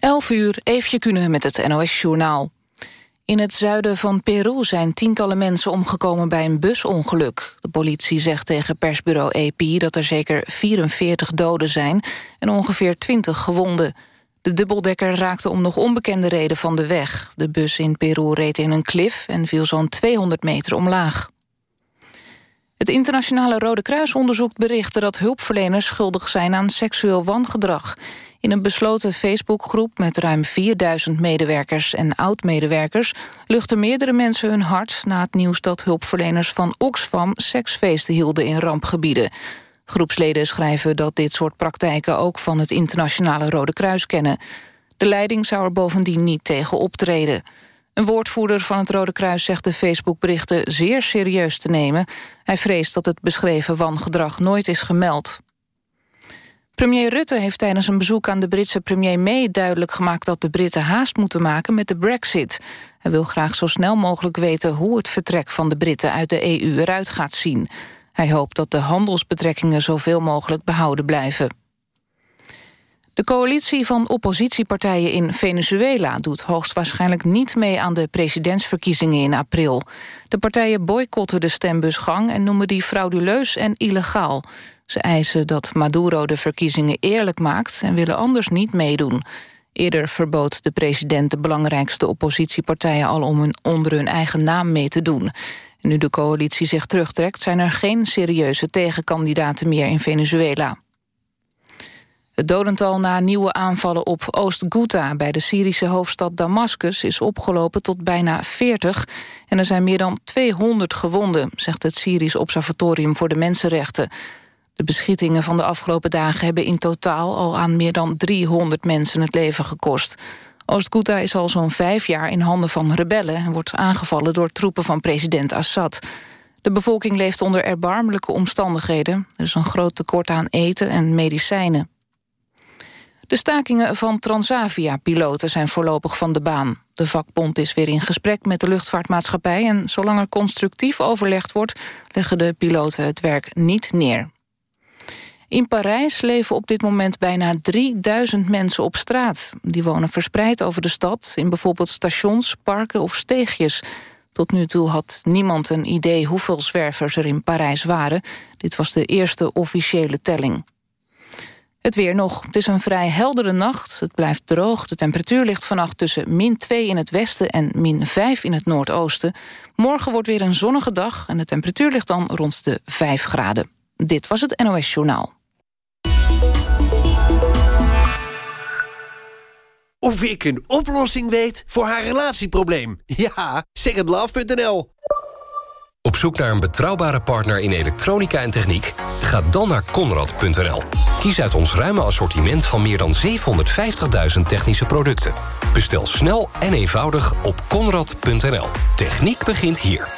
11 uur, Eefje Kunnen met het NOS-journaal. In het zuiden van Peru zijn tientallen mensen omgekomen bij een busongeluk. De politie zegt tegen persbureau AP dat er zeker 44 doden zijn... en ongeveer 20 gewonden. De dubbeldekker raakte om nog onbekende reden van de weg. De bus in Peru reed in een klif en viel zo'n 200 meter omlaag. Het internationale Rode Kruis onderzoekt berichten dat hulpverleners schuldig zijn aan seksueel wangedrag. In een besloten Facebookgroep met ruim 4000 medewerkers en oud-medewerkers... luchten meerdere mensen hun hart na het nieuws dat hulpverleners van Oxfam seksfeesten hielden in rampgebieden. Groepsleden schrijven dat dit soort praktijken ook van het internationale Rode Kruis kennen. De leiding zou er bovendien niet tegen optreden. Een woordvoerder van het Rode Kruis zegt de Facebookberichten zeer serieus te nemen. Hij vreest dat het beschreven wangedrag nooit is gemeld. Premier Rutte heeft tijdens een bezoek aan de Britse premier May duidelijk gemaakt dat de Britten haast moeten maken met de brexit. Hij wil graag zo snel mogelijk weten hoe het vertrek van de Britten uit de EU eruit gaat zien. Hij hoopt dat de handelsbetrekkingen zoveel mogelijk behouden blijven. De coalitie van oppositiepartijen in Venezuela doet hoogstwaarschijnlijk niet mee aan de presidentsverkiezingen in april. De partijen boycotten de stembusgang en noemen die frauduleus en illegaal. Ze eisen dat Maduro de verkiezingen eerlijk maakt en willen anders niet meedoen. Eerder verbood de president de belangrijkste oppositiepartijen al om hun, onder hun eigen naam mee te doen. En nu de coalitie zich terugtrekt zijn er geen serieuze tegenkandidaten meer in Venezuela. Het dodental na nieuwe aanvallen op Oost-Ghouta... bij de Syrische hoofdstad Damascus is opgelopen tot bijna 40... en er zijn meer dan 200 gewonden... zegt het Syrisch Observatorium voor de Mensenrechten. De beschietingen van de afgelopen dagen hebben in totaal... al aan meer dan 300 mensen het leven gekost. Oost-Ghouta is al zo'n vijf jaar in handen van rebellen... en wordt aangevallen door troepen van president Assad. De bevolking leeft onder erbarmelijke omstandigheden. Er is een groot tekort aan eten en medicijnen. De stakingen van Transavia-piloten zijn voorlopig van de baan. De vakbond is weer in gesprek met de luchtvaartmaatschappij... en zolang er constructief overlegd wordt... leggen de piloten het werk niet neer. In Parijs leven op dit moment bijna 3000 mensen op straat. Die wonen verspreid over de stad... in bijvoorbeeld stations, parken of steegjes... Tot nu toe had niemand een idee hoeveel zwervers er in Parijs waren. Dit was de eerste officiële telling. Het weer nog. Het is een vrij heldere nacht. Het blijft droog. De temperatuur ligt vannacht tussen min 2 in het westen... en min 5 in het noordoosten. Morgen wordt weer een zonnige dag... en de temperatuur ligt dan rond de 5 graden. Dit was het NOS Journaal. Of ik een oplossing weet voor haar relatieprobleem? Ja, secondlove.nl op zoek naar een betrouwbare partner in elektronica en techniek? Ga dan naar Conrad.nl. Kies uit ons ruime assortiment van meer dan 750.000 technische producten. Bestel snel en eenvoudig op Conrad.nl. Techniek begint hier.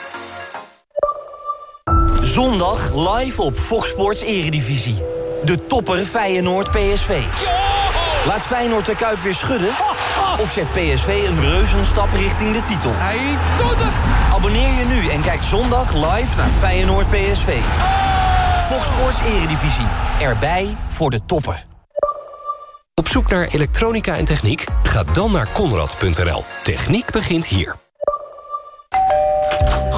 Zondag live op Fox Sports Eredivisie. De topper Feyenoord PSV. Laat Feyenoord de Kuip weer schudden? Of zet PSV een reuzenstap richting de titel? Hij doet het! Abonneer je nu en kijk zondag live naar Feyenoord PSV. Fox Sports Eredivisie. Erbij voor de toppen. Op zoek naar elektronica en techniek? Ga dan naar Conrad.nl. Techniek begint hier.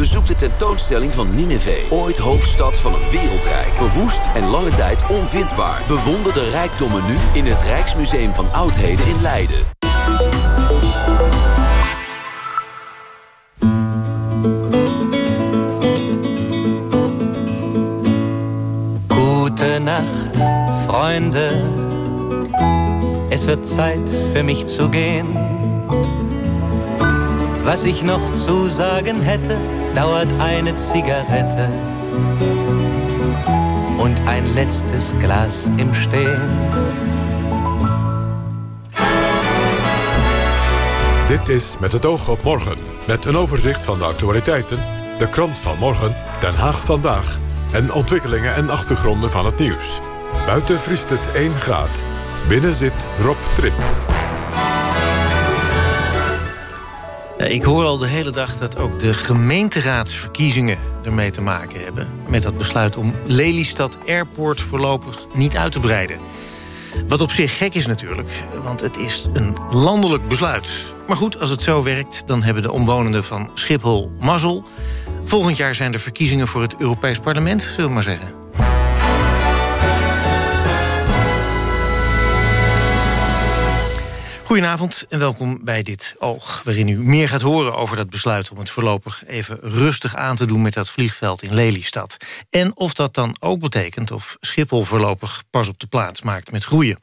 Bezoek de tentoonstelling van Nineveh, ooit hoofdstad van een wereldrijk. Verwoest en lange tijd onvindbaar. Bewonder de rijkdommen nu in het Rijksmuseum van Oudheden in Leiden. Gute Nacht, Freunde. Es wird Zeit für mich zu gehen. Was ich noch zu sagen hätte, dauert eine Zigarette und ein letztes Glas im Stehen. Dit is Met het oog op morgen. Met een overzicht van de actualiteiten, de krant van morgen, Den Haag vandaag... en ontwikkelingen en achtergronden van het nieuws. Buiten vriest het 1 graad. Binnen zit Rob Trip. Ik hoor al de hele dag dat ook de gemeenteraadsverkiezingen ermee te maken hebben. Met dat besluit om Lelystad Airport voorlopig niet uit te breiden. Wat op zich gek is natuurlijk, want het is een landelijk besluit. Maar goed, als het zo werkt, dan hebben de omwonenden van Schiphol mazzel. Volgend jaar zijn er verkiezingen voor het Europees Parlement, zullen we maar zeggen. Goedenavond en welkom bij dit Oog... waarin u meer gaat horen over dat besluit om het voorlopig even rustig aan te doen... met dat vliegveld in Lelystad. En of dat dan ook betekent of Schiphol voorlopig pas op de plaats maakt met groeien.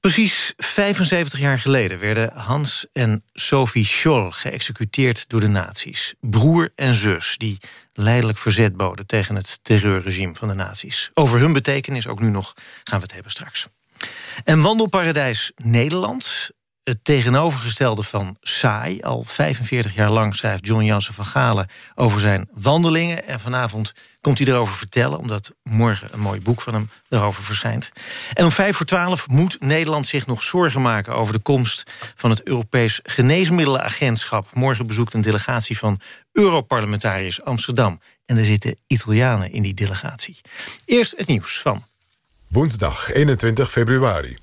Precies 75 jaar geleden werden Hans en Sophie Scholl geëxecuteerd door de nazi's. Broer en zus die leidelijk verzet boden tegen het terreurregime van de nazi's. Over hun betekenis ook nu nog gaan we het hebben straks. En Wandelparadijs Nederland, het tegenovergestelde van saai. Al 45 jaar lang schrijft John Jansen van Galen over zijn wandelingen. En vanavond komt hij erover vertellen... omdat morgen een mooi boek van hem erover verschijnt. En om vijf voor twaalf moet Nederland zich nog zorgen maken... over de komst van het Europees Geneesmiddelenagentschap. Morgen bezoekt een delegatie van Europarlementariërs Amsterdam. En er zitten Italianen in die delegatie. Eerst het nieuws van... Woensdag 21 februari.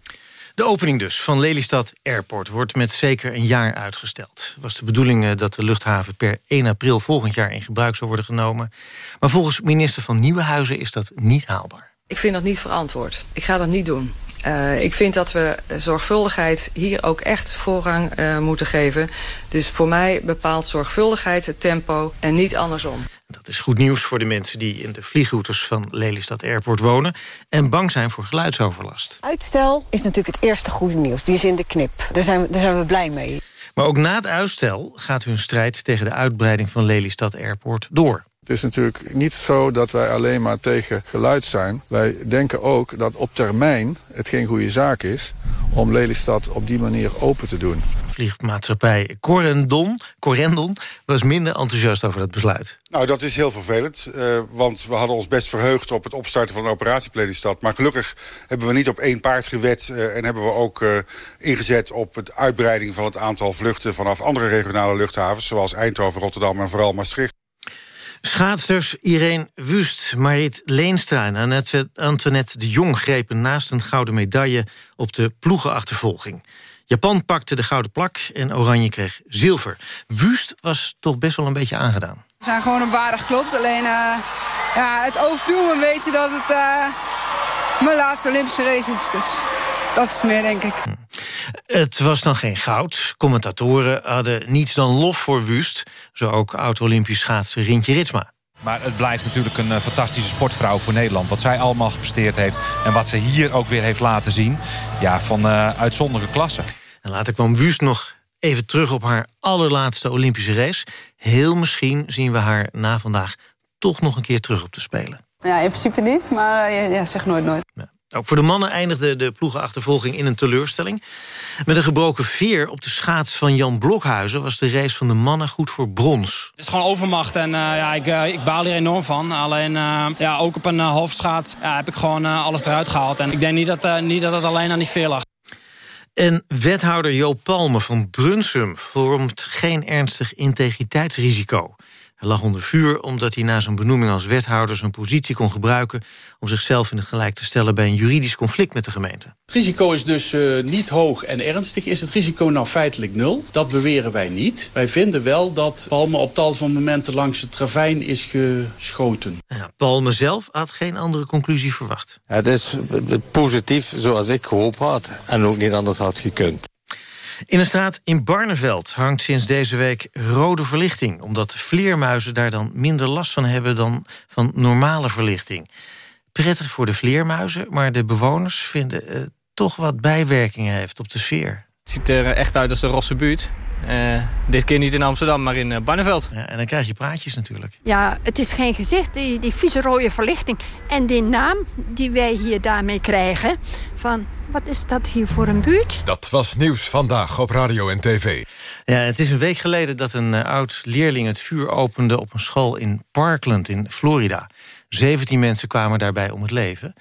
De opening dus van Lelystad Airport wordt met zeker een jaar uitgesteld. Het was de bedoeling eh, dat de luchthaven per 1 april volgend jaar in gebruik zou worden genomen. Maar volgens minister van Nieuwenhuizen is dat niet haalbaar. Ik vind dat niet verantwoord. Ik ga dat niet doen. Uh, ik vind dat we zorgvuldigheid hier ook echt voorrang uh, moeten geven. Dus voor mij bepaalt zorgvuldigheid het tempo en niet andersom. Dat is goed nieuws voor de mensen die in de vliegroutes van Lelystad Airport wonen... en bang zijn voor geluidsoverlast. Uitstel is natuurlijk het eerste goede nieuws. Die is in de knip. Daar zijn, daar zijn we blij mee. Maar ook na het uitstel gaat hun strijd tegen de uitbreiding van Lelystad Airport door. Het is natuurlijk niet zo dat wij alleen maar tegen geluid zijn. Wij denken ook dat op termijn het geen goede zaak is... om Lelystad op die manier open te doen. Vliegmaatschappij Corendon, Corendon was minder enthousiast over het besluit. Nou, dat is heel vervelend. Uh, want we hadden ons best verheugd op het opstarten van een operatie Lelystad. Maar gelukkig hebben we niet op één paard gewet... Uh, en hebben we ook uh, ingezet op het uitbreiding van het aantal vluchten... vanaf andere regionale luchthavens, zoals Eindhoven, Rotterdam en vooral Maastricht. Schaatsters Irene Wust, Marit Leenstra en Antoinette de Jong... grepen naast een gouden medaille op de ploegenachtervolging. Japan pakte de gouden plak en Oranje kreeg zilver. Wust was toch best wel een beetje aangedaan. We zijn gewoon een waardig klopt. Alleen uh, ja, het overviel me een dat het uh, mijn laatste Olympische race is. Dus dat is meer, denk ik. Het was dan geen goud. Commentatoren hadden niets dan lof voor Wust. Zo ook oud-Olympisch schaatser Rintje Ritsma. Maar het blijft natuurlijk een uh, fantastische sportvrouw voor Nederland. Wat zij allemaal gepresteerd heeft. En wat ze hier ook weer heeft laten zien. Ja, van uh, uitzonderlijke klasse. En later kwam Wust nog even terug op haar allerlaatste Olympische race. Heel misschien zien we haar na vandaag toch nog een keer terug op te spelen. Ja, in principe niet, maar uh, ja, zeg nooit nooit. Ja. Ook voor de mannen eindigde de ploegenachtervolging in een teleurstelling. Met een gebroken veer op de schaats van Jan Blokhuizen... was de race van de mannen goed voor brons. Het is gewoon overmacht en uh, ja, ik, uh, ik baal hier enorm van. Alleen uh, ja, ook op een hoofdschaats ja, heb ik gewoon alles eruit gehaald. En ik denk niet dat, niet dat het alleen aan die veer lag. En wethouder Joop Palme van Brunsum vormt geen ernstig integriteitsrisico. Hij lag onder vuur omdat hij na zijn benoeming als wethouder... zijn positie kon gebruiken om zichzelf in het gelijk te stellen... bij een juridisch conflict met de gemeente. Het risico is dus uh, niet hoog en ernstig. Is het risico nou feitelijk nul? Dat beweren wij niet. Wij vinden wel dat Palme op tal van momenten langs het ravijn is geschoten. Ja, Palme zelf had geen andere conclusie verwacht. Het is positief zoals ik gehoopt had en ook niet anders had gekund. In een straat in Barneveld hangt sinds deze week rode verlichting... omdat vleermuizen daar dan minder last van hebben dan van normale verlichting. Prettig voor de vleermuizen, maar de bewoners vinden het toch wat bijwerkingen heeft op de sfeer. Het ziet er echt uit als de rosse buurt. Uh, dit keer niet in Amsterdam, maar in uh, Barneveld. Ja, en dan krijg je praatjes natuurlijk. Ja, het is geen gezicht, die, die vieze rode verlichting. En die naam die wij hier daarmee krijgen... van wat is dat hier voor een buurt? Dat was Nieuws Vandaag op Radio en TV. Ja, het is een week geleden dat een uh, oud-leerling het vuur opende... op een school in Parkland in Florida. 17 mensen kwamen daarbij om het leven.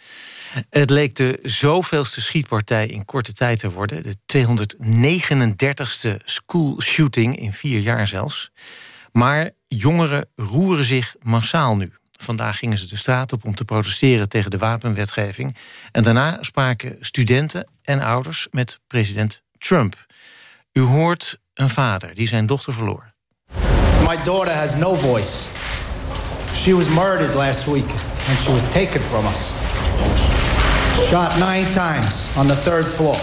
Het leek de zoveelste schietpartij in korte tijd te worden. De 239ste school shooting in vier jaar zelfs. Maar jongeren roeren zich massaal nu. Vandaag gingen ze de straat op om te protesteren tegen de wapenwetgeving. En daarna spraken studenten en ouders met president Trump. U hoort een vader die zijn dochter verloor. My daughter has no voice. She was murdered last week and she was taken from us. Shot nine times on the third floor.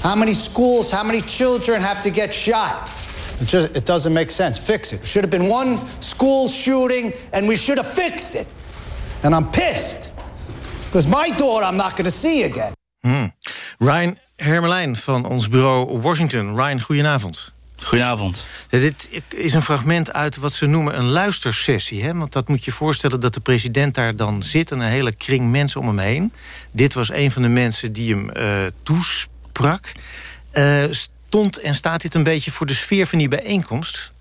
How many schools, how many children have to get shot? It just it doesn't make sense. Fix it. Should have been one school shooting and we should have fixed it. And I'm pissed. Because my daughter I'm not going to see again. Hmm. Ryan Hermelijn van ons bureau Washington. Ryan, goedenavond. Goedenavond. Dit is een fragment uit wat ze noemen een luistersessie. Hè? Want dat moet je voorstellen dat de president daar dan zit... en een hele kring mensen om hem heen. Dit was een van de mensen die hem uh, toesprak. Uh, stond en staat dit een beetje voor de sfeer van die bijeenkomst?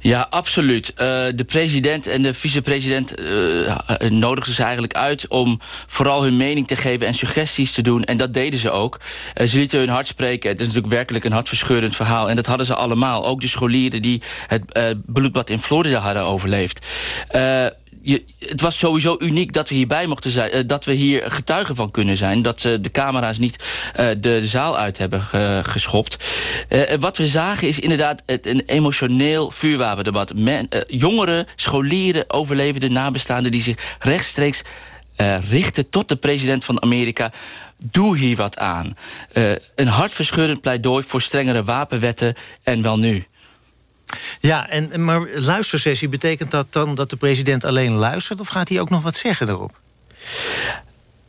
Ja, absoluut. Uh, de president en de vicepresident uh, nodigden ze eigenlijk uit... om vooral hun mening te geven en suggesties te doen. En dat deden ze ook. Ze lieten hun hart spreken. Het is natuurlijk werkelijk een hartverscheurend verhaal. En dat hadden ze allemaal. Ook de scholieren die het bloedbad in Florida hadden overleefd het was sowieso uniek dat we hierbij mochten zijn. Uh, dat we hier getuigen van kunnen zijn. Dat uh, de camera's niet de, de, zaal uit hebben geschopt. wat we zagen is inderdaad het, een emotioneel vuurwapendebat. Jongeren, scholieren, overlevenden, nabestaanden... die zich rechtstreeks richten tot de president van Amerika... Doe hier wat aan. een hartverscheurend pleidooi voor strengere wapenwetten en wel nu. Ja, en, maar luistersessie, betekent dat dan dat de president alleen luistert... of gaat hij ook nog wat zeggen daarop?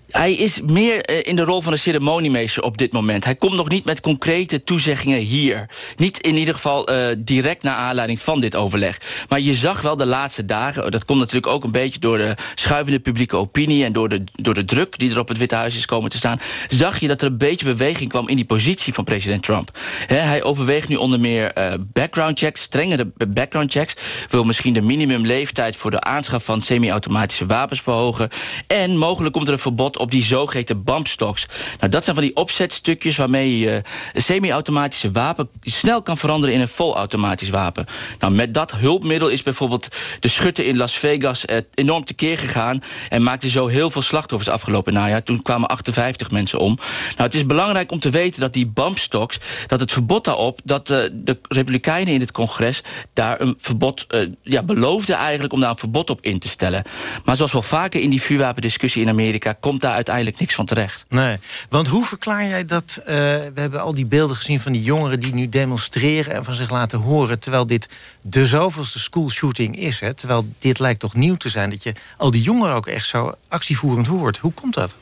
Hij is meer eh, in de rol van een ceremoniemeester op dit moment. Hij komt nog niet met concrete toezeggingen hier. Niet in ieder geval uh, direct naar aanleiding van dit overleg. Maar je zag wel de laatste dagen... dat komt natuurlijk ook een beetje door de schuivende publieke opinie... en door de, door de druk die er op het Witte Huis is komen te staan... zag je dat er een beetje beweging kwam in die positie van president Trump. Hij overweegt nu onder meer uh, background checks, strengere background checks... wil misschien de minimumleeftijd voor de aanschaf van semi-automatische wapens verhogen... en mogelijk komt er een verbod op die zogeheten bumpstocks. Nou, dat zijn van die opzetstukjes waarmee je een semi-automatische wapen snel kan veranderen in een volautomatisch wapen. Nou, met dat hulpmiddel is bijvoorbeeld de schutter in Las Vegas eh, enorm tekeer gegaan en maakte zo heel veel slachtoffers afgelopen najaar. Toen kwamen 58 mensen om. Nou, het is belangrijk om te weten dat die bumpstocks, dat het verbod daarop, dat uh, de Republikeinen in het congres daar een verbod, ja, beloofden eigenlijk om daar een verbod op in te stellen. Maar zoals wel vaker in die vuurwapendiscussie in Amerika, komt daar uiteindelijk niks van terecht. Nee, want hoe verklaar jij dat... Uh, we hebben al die beelden gezien van die jongeren die nu demonstreren... en van zich laten horen, terwijl dit de zoveelste schoolshooting is. Hè? Terwijl dit lijkt toch nieuw te zijn... dat je al die jongeren ook echt zo actievoerend hoort. Hoe komt dat?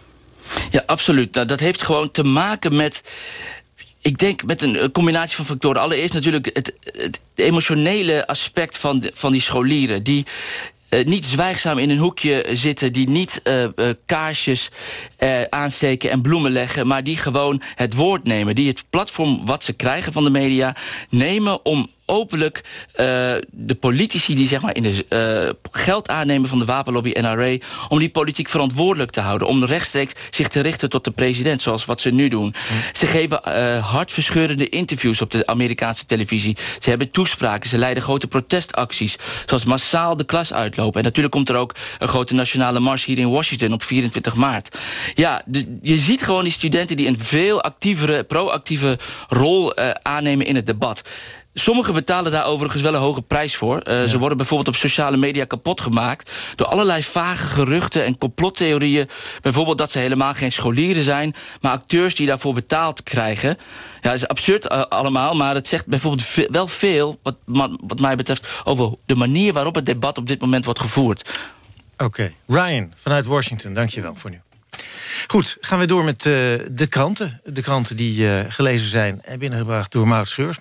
Ja, absoluut. Nou, dat heeft gewoon te maken met... Ik denk met een combinatie van factoren. Allereerst natuurlijk het, het emotionele aspect van, de, van die scholieren. Die, uh, niet zwijgzaam in een hoekje zitten... die niet uh, uh, kaarsjes aansteken en bloemen leggen... maar die gewoon het woord nemen. Die het platform wat ze krijgen van de media nemen... om openlijk uh, de politici die zeg maar in de uh, geld aannemen van de wapenlobby NRA... om die politiek verantwoordelijk te houden. Om rechtstreeks zich te richten tot de president, zoals wat ze nu doen. Ze geven uh, hartverscheurende interviews op de Amerikaanse televisie. Ze hebben toespraken, ze leiden grote protestacties... zoals massaal de klas uitlopen. En natuurlijk komt er ook een grote nationale mars hier in Washington op 24 maart. Ja, je ziet gewoon die studenten die een veel actievere, proactieve rol aannemen in het debat. Sommigen betalen daar overigens wel een hoge prijs voor. Uh, ja. Ze worden bijvoorbeeld op sociale media kapot gemaakt... door allerlei vage geruchten en complottheorieën. Bijvoorbeeld dat ze helemaal geen scholieren zijn... maar acteurs die daarvoor betaald krijgen. Ja, dat is absurd uh, allemaal, maar het zegt bijvoorbeeld ve wel veel... Wat, wat mij betreft over de manier waarop het debat op dit moment wordt gevoerd. Oké. Okay. Ryan, vanuit Washington, dank je wel voor nu. Goed, gaan we door met uh, de kranten. De kranten die gelezen zijn en binnengebracht door Maud Schreurs.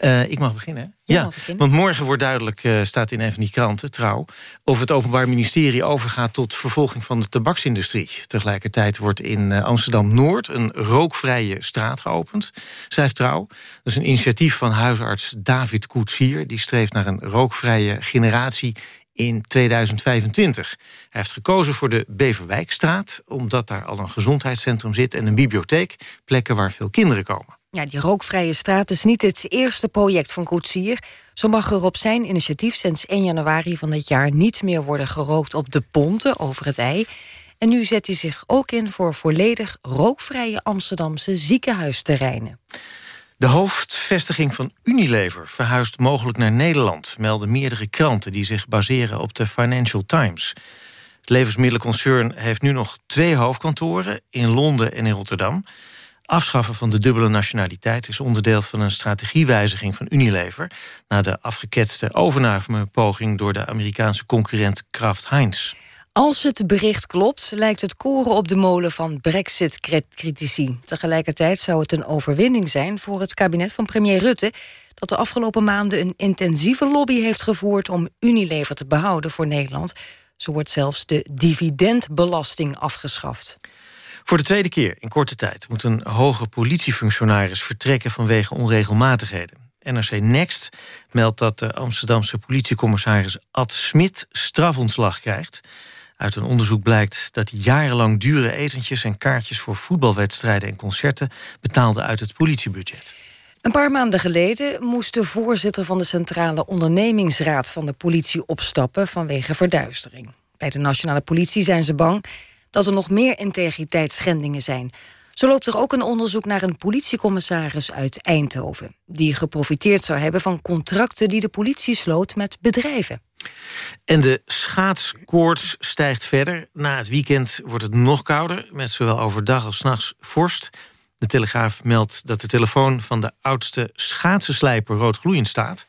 Uh, ik mag beginnen. Ja, ja mag beginnen. want morgen wordt duidelijk, uh, staat in een van die kranten, trouw... of het Openbaar Ministerie overgaat tot vervolging van de tabaksindustrie. Tegelijkertijd wordt in uh, Amsterdam-Noord een rookvrije straat geopend, schrijft trouw. Dat is een initiatief van huisarts David Koetsier. Die streeft naar een rookvrije generatie in 2025. Hij heeft gekozen voor de Beverwijkstraat... omdat daar al een gezondheidscentrum zit en een bibliotheek... plekken waar veel kinderen komen. Ja, die rookvrije straat is niet het eerste project van Koetsier. Zo mag er op zijn initiatief sinds 1 januari van dit jaar... niet meer worden gerookt op de ponten over het ei. En nu zet hij zich ook in voor volledig rookvrije Amsterdamse ziekenhuisterreinen. De hoofdvestiging van Unilever verhuist mogelijk naar Nederland... melden meerdere kranten die zich baseren op de Financial Times. Het levensmiddelenconcern heeft nu nog twee hoofdkantoren... in Londen en in Rotterdam. Afschaffen van de dubbele nationaliteit is onderdeel van een strategiewijziging van Unilever... na de afgeketste overnamepoging door de Amerikaanse concurrent Kraft Heinz. Als het bericht klopt, lijkt het koren op de molen van brexit-critici. Tegelijkertijd zou het een overwinning zijn voor het kabinet van premier Rutte... dat de afgelopen maanden een intensieve lobby heeft gevoerd... om Unilever te behouden voor Nederland. Zo wordt zelfs de dividendbelasting afgeschaft. Voor de tweede keer in korte tijd moet een hoge politiefunctionaris vertrekken vanwege onregelmatigheden. NRC Next meldt dat de Amsterdamse politiecommissaris Ad Smit strafontslag krijgt. Uit een onderzoek blijkt dat hij jarenlang dure etentjes en kaartjes voor voetbalwedstrijden en concerten betaalde uit het politiebudget. Een paar maanden geleden moest de voorzitter van de Centrale Ondernemingsraad van de politie opstappen vanwege verduistering. Bij de nationale politie zijn ze bang dat er nog meer integriteitsschendingen zijn. Zo loopt er ook een onderzoek naar een politiecommissaris uit Eindhoven... die geprofiteerd zou hebben van contracten die de politie sloot met bedrijven. En de schaatskoorts stijgt verder. Na het weekend wordt het nog kouder, met zowel overdag als nachts vorst. De Telegraaf meldt dat de telefoon van de oudste schaatsenslijper roodgloeiend staat.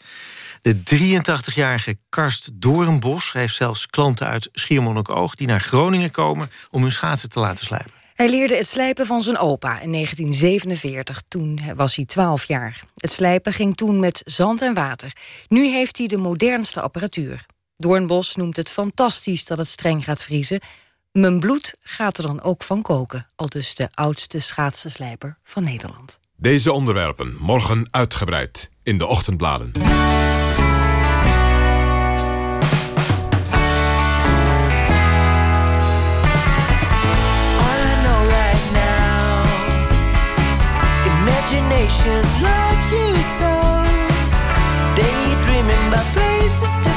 De 83-jarige Karst Doornbos heeft zelfs klanten uit Schiermonnikoog... die naar Groningen komen om hun schaatsen te laten slijpen. Hij leerde het slijpen van zijn opa in 1947. Toen was hij 12 jaar. Het slijpen ging toen met zand en water. Nu heeft hij de modernste apparatuur. Doornbos noemt het fantastisch dat het streng gaat vriezen. Mijn bloed gaat er dan ook van koken. Al dus de oudste schaatsenslijper van Nederland. Deze onderwerpen morgen uitgebreid in de ochtendbladen. Imagination loves you so. Daydreaming about places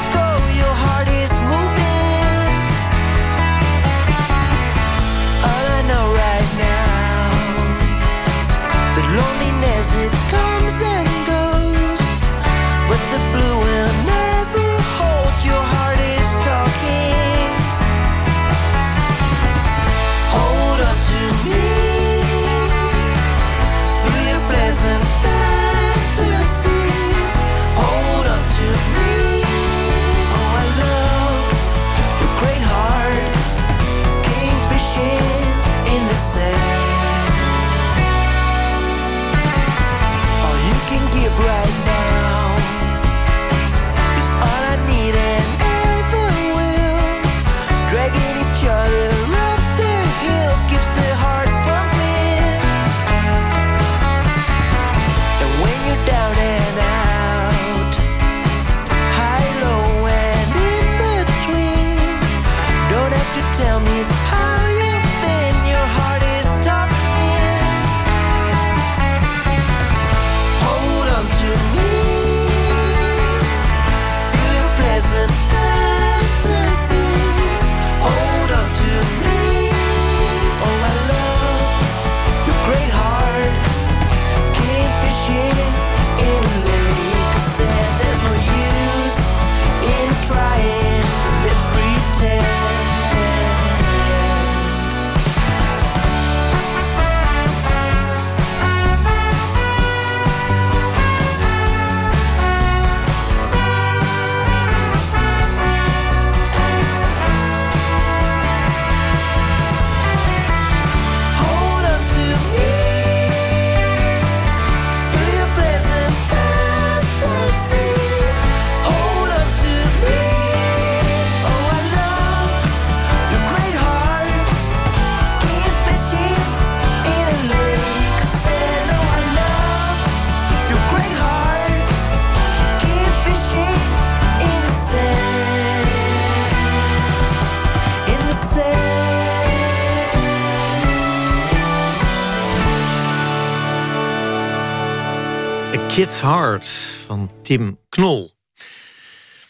A Kid's Heart van Tim Knol.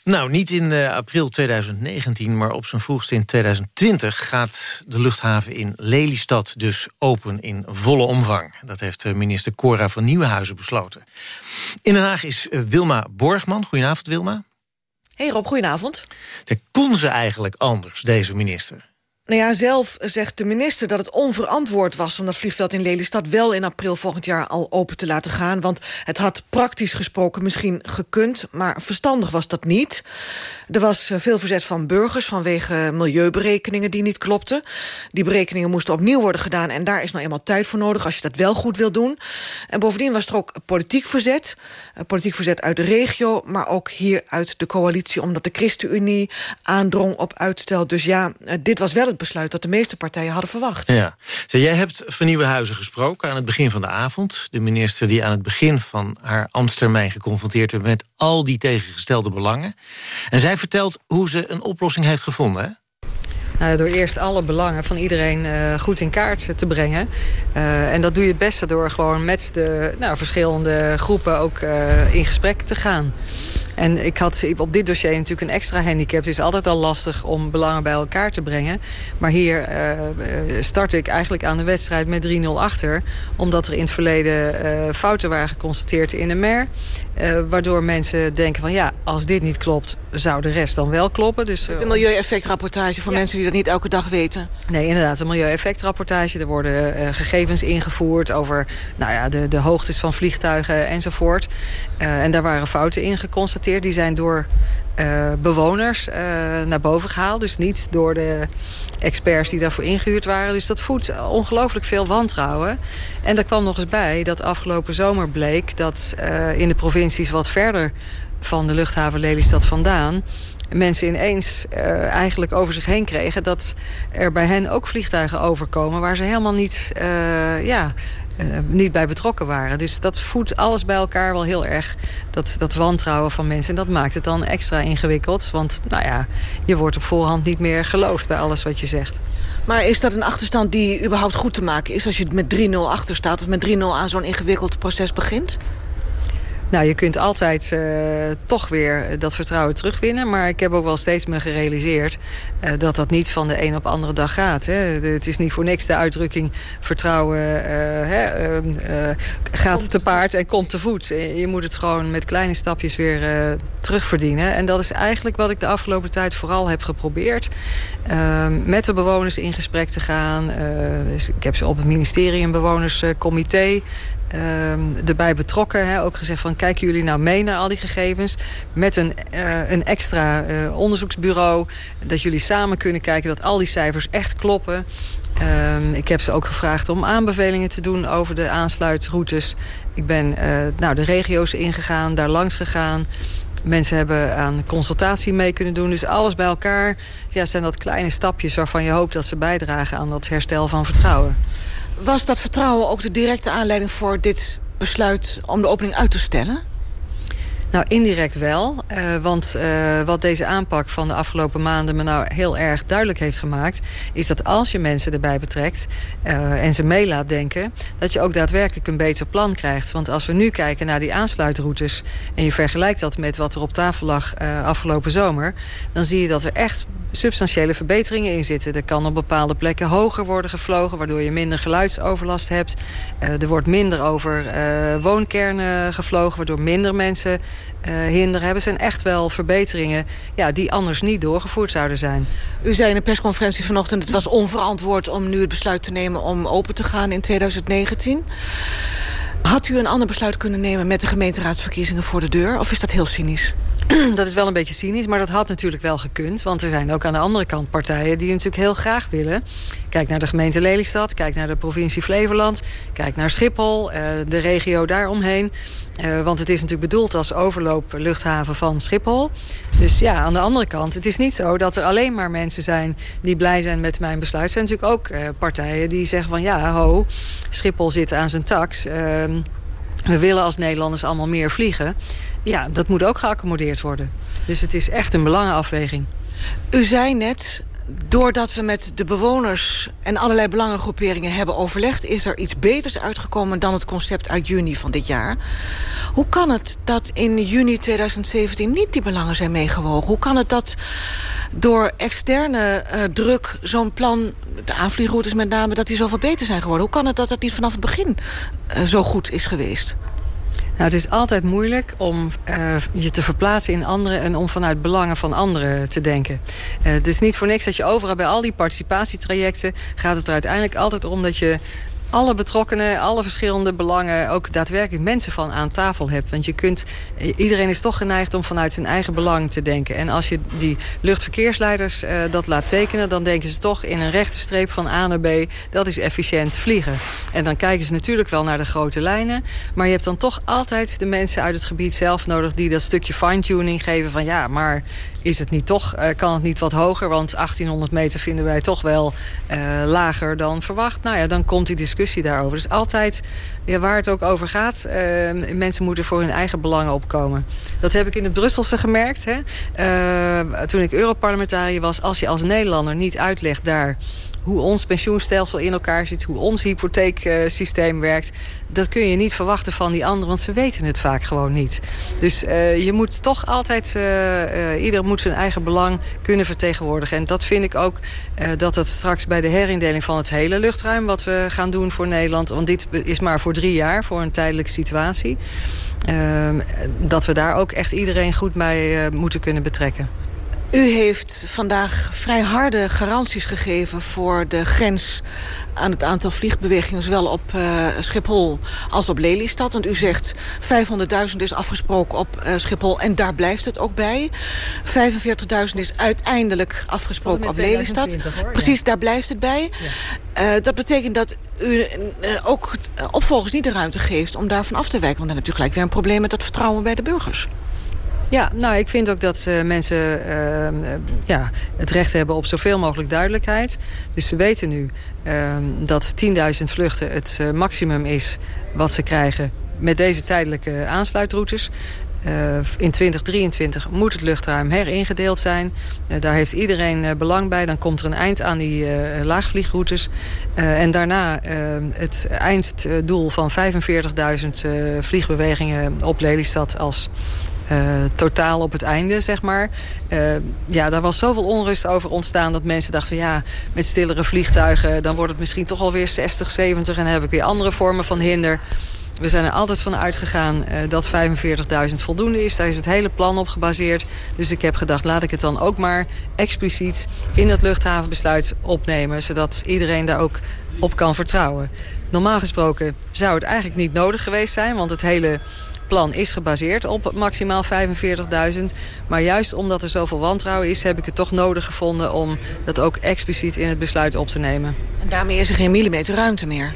Nou, niet in uh, april 2019, maar op zijn vroegst in 2020... gaat de luchthaven in Lelystad dus open in volle omvang. Dat heeft uh, minister Cora van Nieuwenhuizen besloten. In Den Haag is uh, Wilma Borgman. Goedenavond, Wilma. Hey Rob, goedenavond. Kon ze eigenlijk anders, deze minister? Nou ja, zelf zegt de minister dat het onverantwoord was... om dat vliegveld in Lelystad wel in april volgend jaar al open te laten gaan. Want het had praktisch gesproken misschien gekund, maar verstandig was dat niet. Er was eh, veel verzet van burgers vanwege milieuberekeningen die niet klopten. Die berekeningen moesten opnieuw worden gedaan... en daar is nou eenmaal tijd voor nodig als je dat wel goed wil doen. En bovendien was er ook politiek verzet. Politiek verzet uit de regio, maar ook hier uit de coalitie... omdat de ChristenUnie aandrong op uitstel. Dus ja, eh, dit was wel het besluit dat de meeste partijen hadden verwacht. Ja. Zo, jij hebt van Nieuwenhuizen gesproken aan het begin van de avond. De minister die aan het begin van haar ambtstermijn geconfronteerd werd... met al die tegengestelde belangen. En zij vertelt hoe ze een oplossing heeft gevonden, hè? Nou, door eerst alle belangen van iedereen uh, goed in kaart te brengen. Uh, en dat doe je het beste door gewoon met de nou, verschillende groepen ook uh, in gesprek te gaan. En ik had op dit dossier natuurlijk een extra handicap. Het is altijd al lastig om belangen bij elkaar te brengen. Maar hier uh, start ik eigenlijk aan de wedstrijd met 3-0 achter. Omdat er in het verleden uh, fouten waren geconstateerd in de MER. Uh, waardoor mensen denken van ja, als dit niet klopt, zou de rest dan wel kloppen. Dus, de milieueffectrapportage voor ja. mensen die dat niet elke dag weten. Nee, inderdaad, een milieueffectrapportage. Er worden gegevens ingevoerd over nou ja, de, de hoogtes van vliegtuigen enzovoort. En daar waren fouten in geconstateerd. Die zijn door uh, bewoners naar boven gehaald. Dus niet door de experts die daarvoor ingehuurd waren. Dus dat voedt ongelooflijk veel wantrouwen. En daar kwam nog eens bij dat afgelopen zomer bleek... dat uh, in de provincies wat verder van de luchthaven Lelystad vandaan... mensen ineens eigenlijk over zich heen kregen... dat er bij hen ook vliegtuigen overkomen... waar ze helemaal niet, ja, uh, niet bij betrokken waren. Dus dat voedt alles bij elkaar wel heel erg, dat, dat wantrouwen van mensen. En dat maakt het dan extra ingewikkeld. Want nou ja, je wordt op voorhand niet meer geloofd bij alles wat je zegt. Maar is dat een achterstand die überhaupt goed te maken is... als je met 3-0 achter staat of met 3-0 aan zo'n ingewikkeld proces begint? Nou, je kunt altijd uh, toch weer dat vertrouwen terugwinnen. Maar ik heb ook wel steeds me gerealiseerd... Uh, dat dat niet van de een op de andere dag gaat. Hè. Het is niet voor niks de uitdrukking... vertrouwen uh, hè, gaat te paard en komt te voet. Je moet het gewoon met kleine stapjes weer terugverdienen. En dat is eigenlijk wat ik de afgelopen tijd vooral heb geprobeerd. met de bewoners in gesprek te gaan. dus ik heb ze op het ministerie een bewonerscomité... Uh, erbij betrokken. Hè, ook gezegd van kijken jullie nou mee naar al die gegevens. Met een, uh, een extra uh, onderzoeksbureau. Dat jullie samen kunnen kijken dat al die cijfers echt kloppen. Uh, ik heb ze ook gevraagd om aanbevelingen te doen over de aansluitroutes. Ik ben nou, de regio's ingegaan, daar langs gegaan. Mensen hebben aan consultatie mee kunnen doen. Dus alles bij elkaar ja, zijn dat kleine stapjes waarvan je hoopt dat ze bijdragen aan dat herstel van vertrouwen. Was dat vertrouwen ook de directe aanleiding voor dit besluit om de opening uit te stellen? Nou, indirect wel. Uh, want uh, wat deze aanpak van de afgelopen maanden me nou heel erg duidelijk heeft gemaakt... is dat als je mensen erbij betrekt uh, en ze mee laat denken... dat je ook daadwerkelijk een beter plan krijgt. Want als we nu kijken naar die aansluitroutes... en je vergelijkt dat met wat er op tafel lag afgelopen zomer... dan zie je dat er echt substantiële verbeteringen in zitten. Er kan op bepaalde plekken hoger worden gevlogen... waardoor je minder geluidsoverlast hebt. er wordt minder over woonkernen gevlogen... waardoor minder mensen uh, hinderen hebben... zijn echt wel verbeteringen ja, die anders niet doorgevoerd zouden zijn. U zei in een persconferentie vanochtend... het was onverantwoord om nu het besluit te nemen om open te gaan in 2019. Had u een ander besluit kunnen nemen met de gemeenteraadsverkiezingen voor de deur? Of is dat heel cynisch? Dat is wel een beetje cynisch, maar dat had natuurlijk wel gekund. Want er zijn ook aan de andere kant partijen die natuurlijk heel graag willen. Kijk naar de gemeente Lelystad, kijk naar de provincie Flevoland... kijk naar Schiphol, de regio daaromheen. Uh, want het is natuurlijk bedoeld als overloopluchthaven van Schiphol. Dus ja, aan de andere kant, het is niet zo dat er alleen maar mensen zijn... die blij zijn met mijn besluit. Er zijn natuurlijk ook uh, partijen die zeggen van... ja, ho, Schiphol zit aan zijn tax. Uh, we willen als Nederlanders allemaal meer vliegen. Ja, dat moet ook geaccommodeerd worden. Dus het is echt een belangenafweging. U zei net, doordat we met de bewoners en allerlei belangengroeperingen hebben overlegd... is er iets beters uitgekomen dan het concept uit juni van dit jaar. Hoe kan het dat in juni 2017 niet die belangen zijn meegewogen? Hoe kan het dat door externe uh, druk zo'n plan... de aanvliegroutes met name, dat die zoveel beter zijn geworden? Hoe kan het dat dat niet vanaf het begin uh, zo goed is geweest? Nou, het is altijd moeilijk om uh, je te verplaatsen in anderen... en om vanuit belangen van anderen te denken. Uh, het is niet voor niks dat je overal bij al die participatietrajecten... gaat het er uiteindelijk altijd om dat je alle betrokkenen, alle verschillende belangen... ook daadwerkelijk mensen van aan tafel hebt. Want je kunt, iedereen is toch geneigd om vanuit zijn eigen belang te denken. En als je die luchtverkeersleiders uh, dat laat tekenen... dan denken ze toch in een rechte streep van A naar B... dat is efficiënt vliegen. En dan kijken ze natuurlijk wel naar de grote lijnen... maar je hebt dan toch altijd de mensen uit het gebied zelf nodig... die dat stukje fine-tuning geven van ja, maar is het niet toch, uh, kan het niet wat hoger? Want 1800 meter vinden wij toch wel uh, lager dan verwacht. Nou ja, dan komt die discussie daarover. Dus altijd, ja, waar het ook over gaat... Uh, mensen moeten voor hun eigen belangen opkomen. Dat heb ik in het Brusselse gemerkt. Hè? toen ik Europarlementariër was... als je als Nederlander niet uitlegt daar hoe ons pensioenstelsel in elkaar zit... hoe ons hypotheeksysteem werkt... dat kun je niet verwachten van die anderen... want ze weten het vaak gewoon niet. Dus uh, je moet toch altijd... Uh, ieder moet zijn eigen belang kunnen vertegenwoordigen. En dat vind ik ook dat het straks bij de herindeling van het hele luchtruim... wat we gaan doen voor Nederland... want dit is maar voor drie jaar, voor een tijdelijke situatie... Ehm, dat we daar ook echt iedereen goed bij moeten kunnen betrekken. U heeft vandaag vrij harde garanties gegeven voor de grens aan het aantal vliegbewegingen... zowel op uh, Schiphol als op Lelystad. Want u zegt 500.000 is afgesproken op uh, Schiphol en daar blijft het ook bij. 45.000 is uiteindelijk afgesproken op Lelystad. Precies, ja. daar blijft het bij. Ja. Uh, dat betekent dat u ook opvolgers niet de ruimte geeft om daarvan af te wijken. Want dan hebt u gelijk weer een probleem met dat vertrouwen bij de burgers. Ja, nou, ik vind ook dat uh, mensen uh, ja, het recht hebben op zoveel mogelijk duidelijkheid. Dus ze weten nu uh, dat 10.000 vluchten het uh, maximum is wat ze krijgen met deze tijdelijke aansluitroutes. In 2023 moet het luchtruim heringedeeld zijn. Daar heeft iedereen belang bij. Dan komt er een eind aan die laagvliegroutes. en daarna het einddoel van 45.000 vliegbewegingen op Lelystad als totaal op het einde, zeg maar. Uh, ja, daar was zoveel onrust over ontstaan dat mensen dachten van ja, met stillere vliegtuigen, dan wordt het misschien toch alweer 60, 70 en dan heb ik weer andere vormen van hinder. We zijn er altijd van uitgegaan uh, dat 45.000 voldoende is. Daar is het hele plan op gebaseerd. Dus ik heb gedacht, laat ik het dan ook maar expliciet in het luchthavenbesluit opnemen. Zodat iedereen daar ook op kan vertrouwen. Normaal gesproken zou het eigenlijk niet nodig geweest zijn. Want het hele plan is gebaseerd op maximaal 45.000. Maar juist omdat er zoveel wantrouwen is... heb ik het toch nodig gevonden om dat ook expliciet in het besluit op te nemen. En daarmee is er geen millimeter ruimte meer?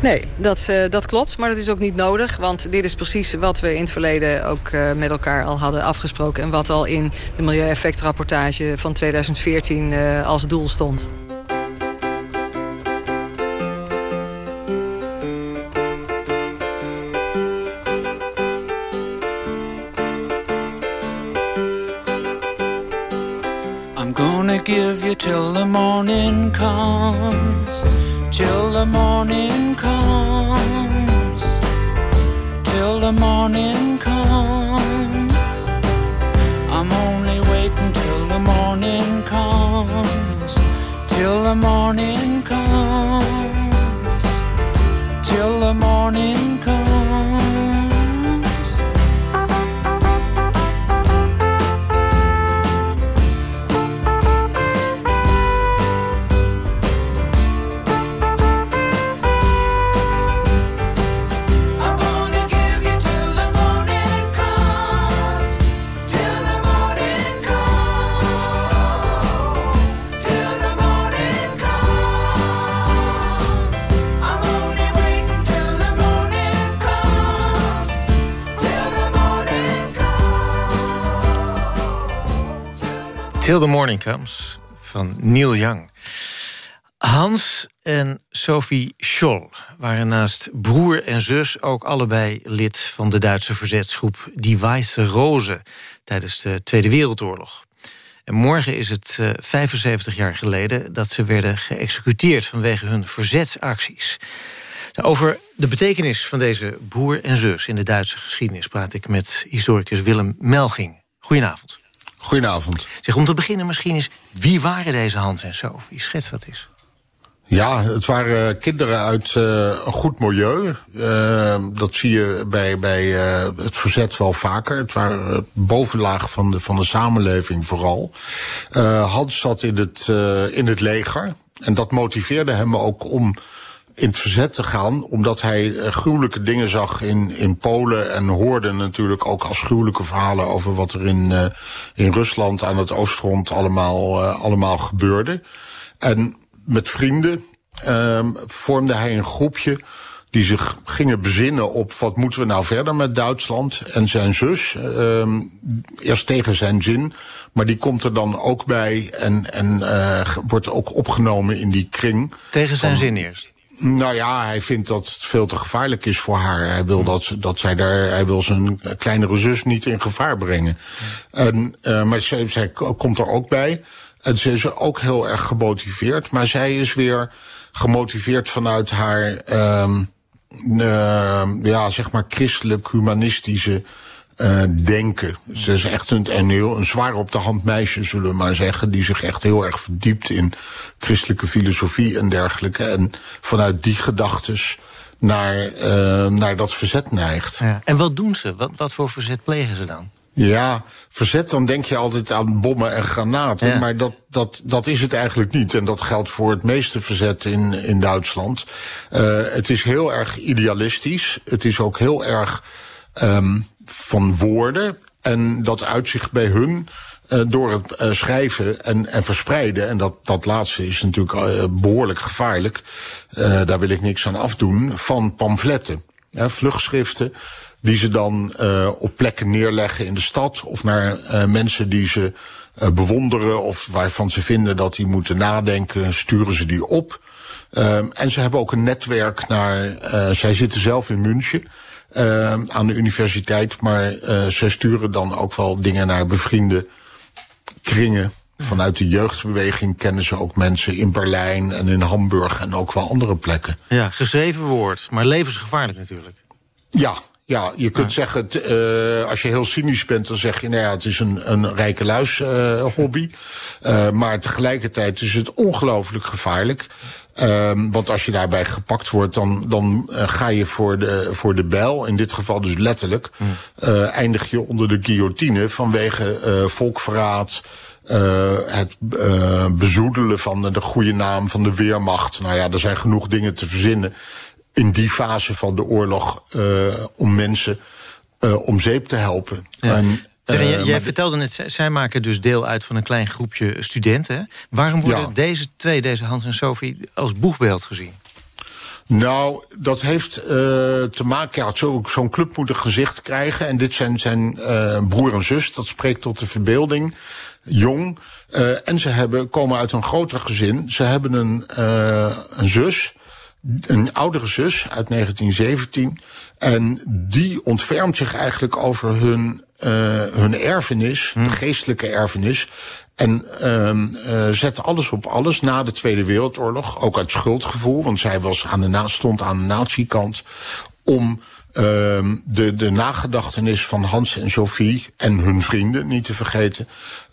Nee, dat, uh, dat klopt, maar dat is ook niet nodig. Want dit is precies wat we in het verleden ook uh, met elkaar al hadden afgesproken... en wat al in de milieueffectrapportage van 2014 uh, als doel stond. You till the morning comes, till the morning comes, till the morning comes. I'm only waiting till the morning comes, till the morning comes, till the morning Till the Morning Comes van Neil Young. Hans en Sophie Scholl waren naast broer en zus... ook allebei lid van de Duitse verzetsgroep Die Weiße Rose... tijdens de Tweede Wereldoorlog. En morgen is het uh, 75 jaar geleden dat ze werden geëxecuteerd... vanwege hun verzetsacties. Nou, over de betekenis van deze broer en zus in de Duitse geschiedenis... praat ik met historicus Willem Melging. Goedenavond. Goedenavond. Zeg, om te beginnen misschien eens, wie waren deze Hans en Sophie? Schets dat eens. Ja, het waren kinderen uit uh, een goed milieu. Uh, dat zie je bij, bij uh, het verzet wel vaker. Het waren het bovenlaag van de, van de samenleving vooral. Hans zat in het, in het leger. En dat motiveerde hem ook om in het verzet te gaan, omdat hij gruwelijke dingen zag in, in Polen en hoorde natuurlijk ook afschuwelijke verhalen over wat er in, uh, in Rusland aan het oostfront allemaal, uh, allemaal gebeurde. En met vrienden um, vormde hij een groepje die zich gingen bezinnen op wat moeten we nou verder met Duitsland. En zijn zus, um, eerst tegen zijn zin, maar die komt er dan ook bij en, en uh, wordt ook opgenomen in die kring. Tegen zijn zin eerst? Nou ja, hij vindt dat het veel te gevaarlijk is voor haar. Hij wil, dat, dat zij daar, hij wil zijn kleinere zus niet in gevaar brengen. En, uh, maar zij, zij komt er ook bij. En ze is ook heel erg gemotiveerd. Maar zij is weer gemotiveerd vanuit haar... Um, uh, ja, zeg maar christelijk-humanistische uh, denken. Ze is echt een, een, heel, een zwaar op de hand meisje, zullen we maar zeggen... die zich echt heel erg verdiept in christelijke filosofie en dergelijke. En vanuit die gedachtes naar, uh, naar dat verzet neigt. Ja. En wat doen ze? Wat, wat voor verzet plegen ze dan? Ja, verzet, dan denk je altijd aan bommen en granaten. Ja. Maar dat, dat, dat is het eigenlijk niet. En dat geldt voor het meeste verzet in, in Duitsland. Uh, het is heel erg idealistisch. Het is ook heel erg um, van woorden. En dat uitzicht bij hun uh, door het uh, schrijven en, en verspreiden. En dat, dat laatste is natuurlijk uh, behoorlijk gevaarlijk. Daar wil ik niks aan afdoen. Van pamfletten, ja, vluchtschriften die ze dan op plekken neerleggen in de stad... of naar mensen die ze bewonderen of waarvan ze vinden dat die moeten nadenken... sturen ze die op. en ze hebben ook een netwerk naar... zij zitten zelf in München aan de universiteit... maar zij sturen dan ook wel dingen naar bevriende kringen... Vanuit de jeugdbeweging kennen ze ook mensen in Berlijn en in Hamburg en ook wel andere plekken. Ja, geschreven woord, maar levensgevaarlijk natuurlijk. Ja, ja, je kunt ja. zeggen, uh, als je heel cynisch bent, dan zeg je, nou ja, het is een, een rijke luis uh, hobby. Uh, maar tegelijkertijd is het ongelooflijk gevaarlijk. Um, want als je daarbij gepakt wordt, dan, dan uh, ga je voor de, voor de bijl. In dit geval dus letterlijk. Mm. Uh, eindig je onder de guillotine vanwege uh, volkverraad. Het bezoedelen van de goede naam van de Weermacht. Nou ja, er zijn genoeg dingen te verzinnen in die fase van de oorlog uh, om mensen uh, om zeep te helpen. Ja. En, Zeg, jij, jij vertelde net, zij maken dus deel uit van een klein groepje studenten. Hè? Waarom worden ja. deze twee, deze Hans en Sophie, als boegbeeld gezien? Nou, dat heeft uh, te maken... Ja, zo'n zo club moet een gezicht krijgen. En dit zijn zijn uh, broer en zus. Dat spreekt tot de verbeelding. Jong. Uh, en ze hebben, komen uit een groter gezin. Ze hebben een, een zus een oudere zus uit 1917. En die ontfermt zich eigenlijk over hun, uh, hun erfenis, hm. de geestelijke erfenis. En uh, zet alles op alles na de Tweede Wereldoorlog. Ook uit schuldgevoel, want zij was aan de na stond aan de nazi-kant. Om uh, de, de nagedachtenis van Hans en Sophie en hun vrienden, niet te vergeten,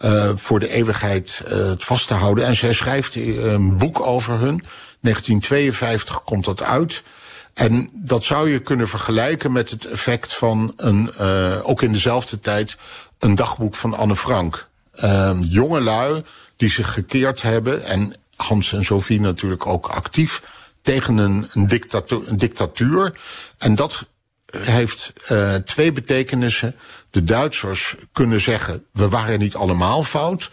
uh, voor de eeuwigheid vast te houden. En zij schrijft een boek over hun. 1952 komt dat uit. En dat zou je kunnen vergelijken met het effect van een, uh, ook in dezelfde tijd, een dagboek van Anne Frank. Uh, die zich gekeerd hebben, en Hans en Sophie natuurlijk ook actief, tegen een, een, dictatuur, een dictatuur. En dat heeft uh, twee betekenissen. De Duitsers kunnen zeggen, we waren niet allemaal fout.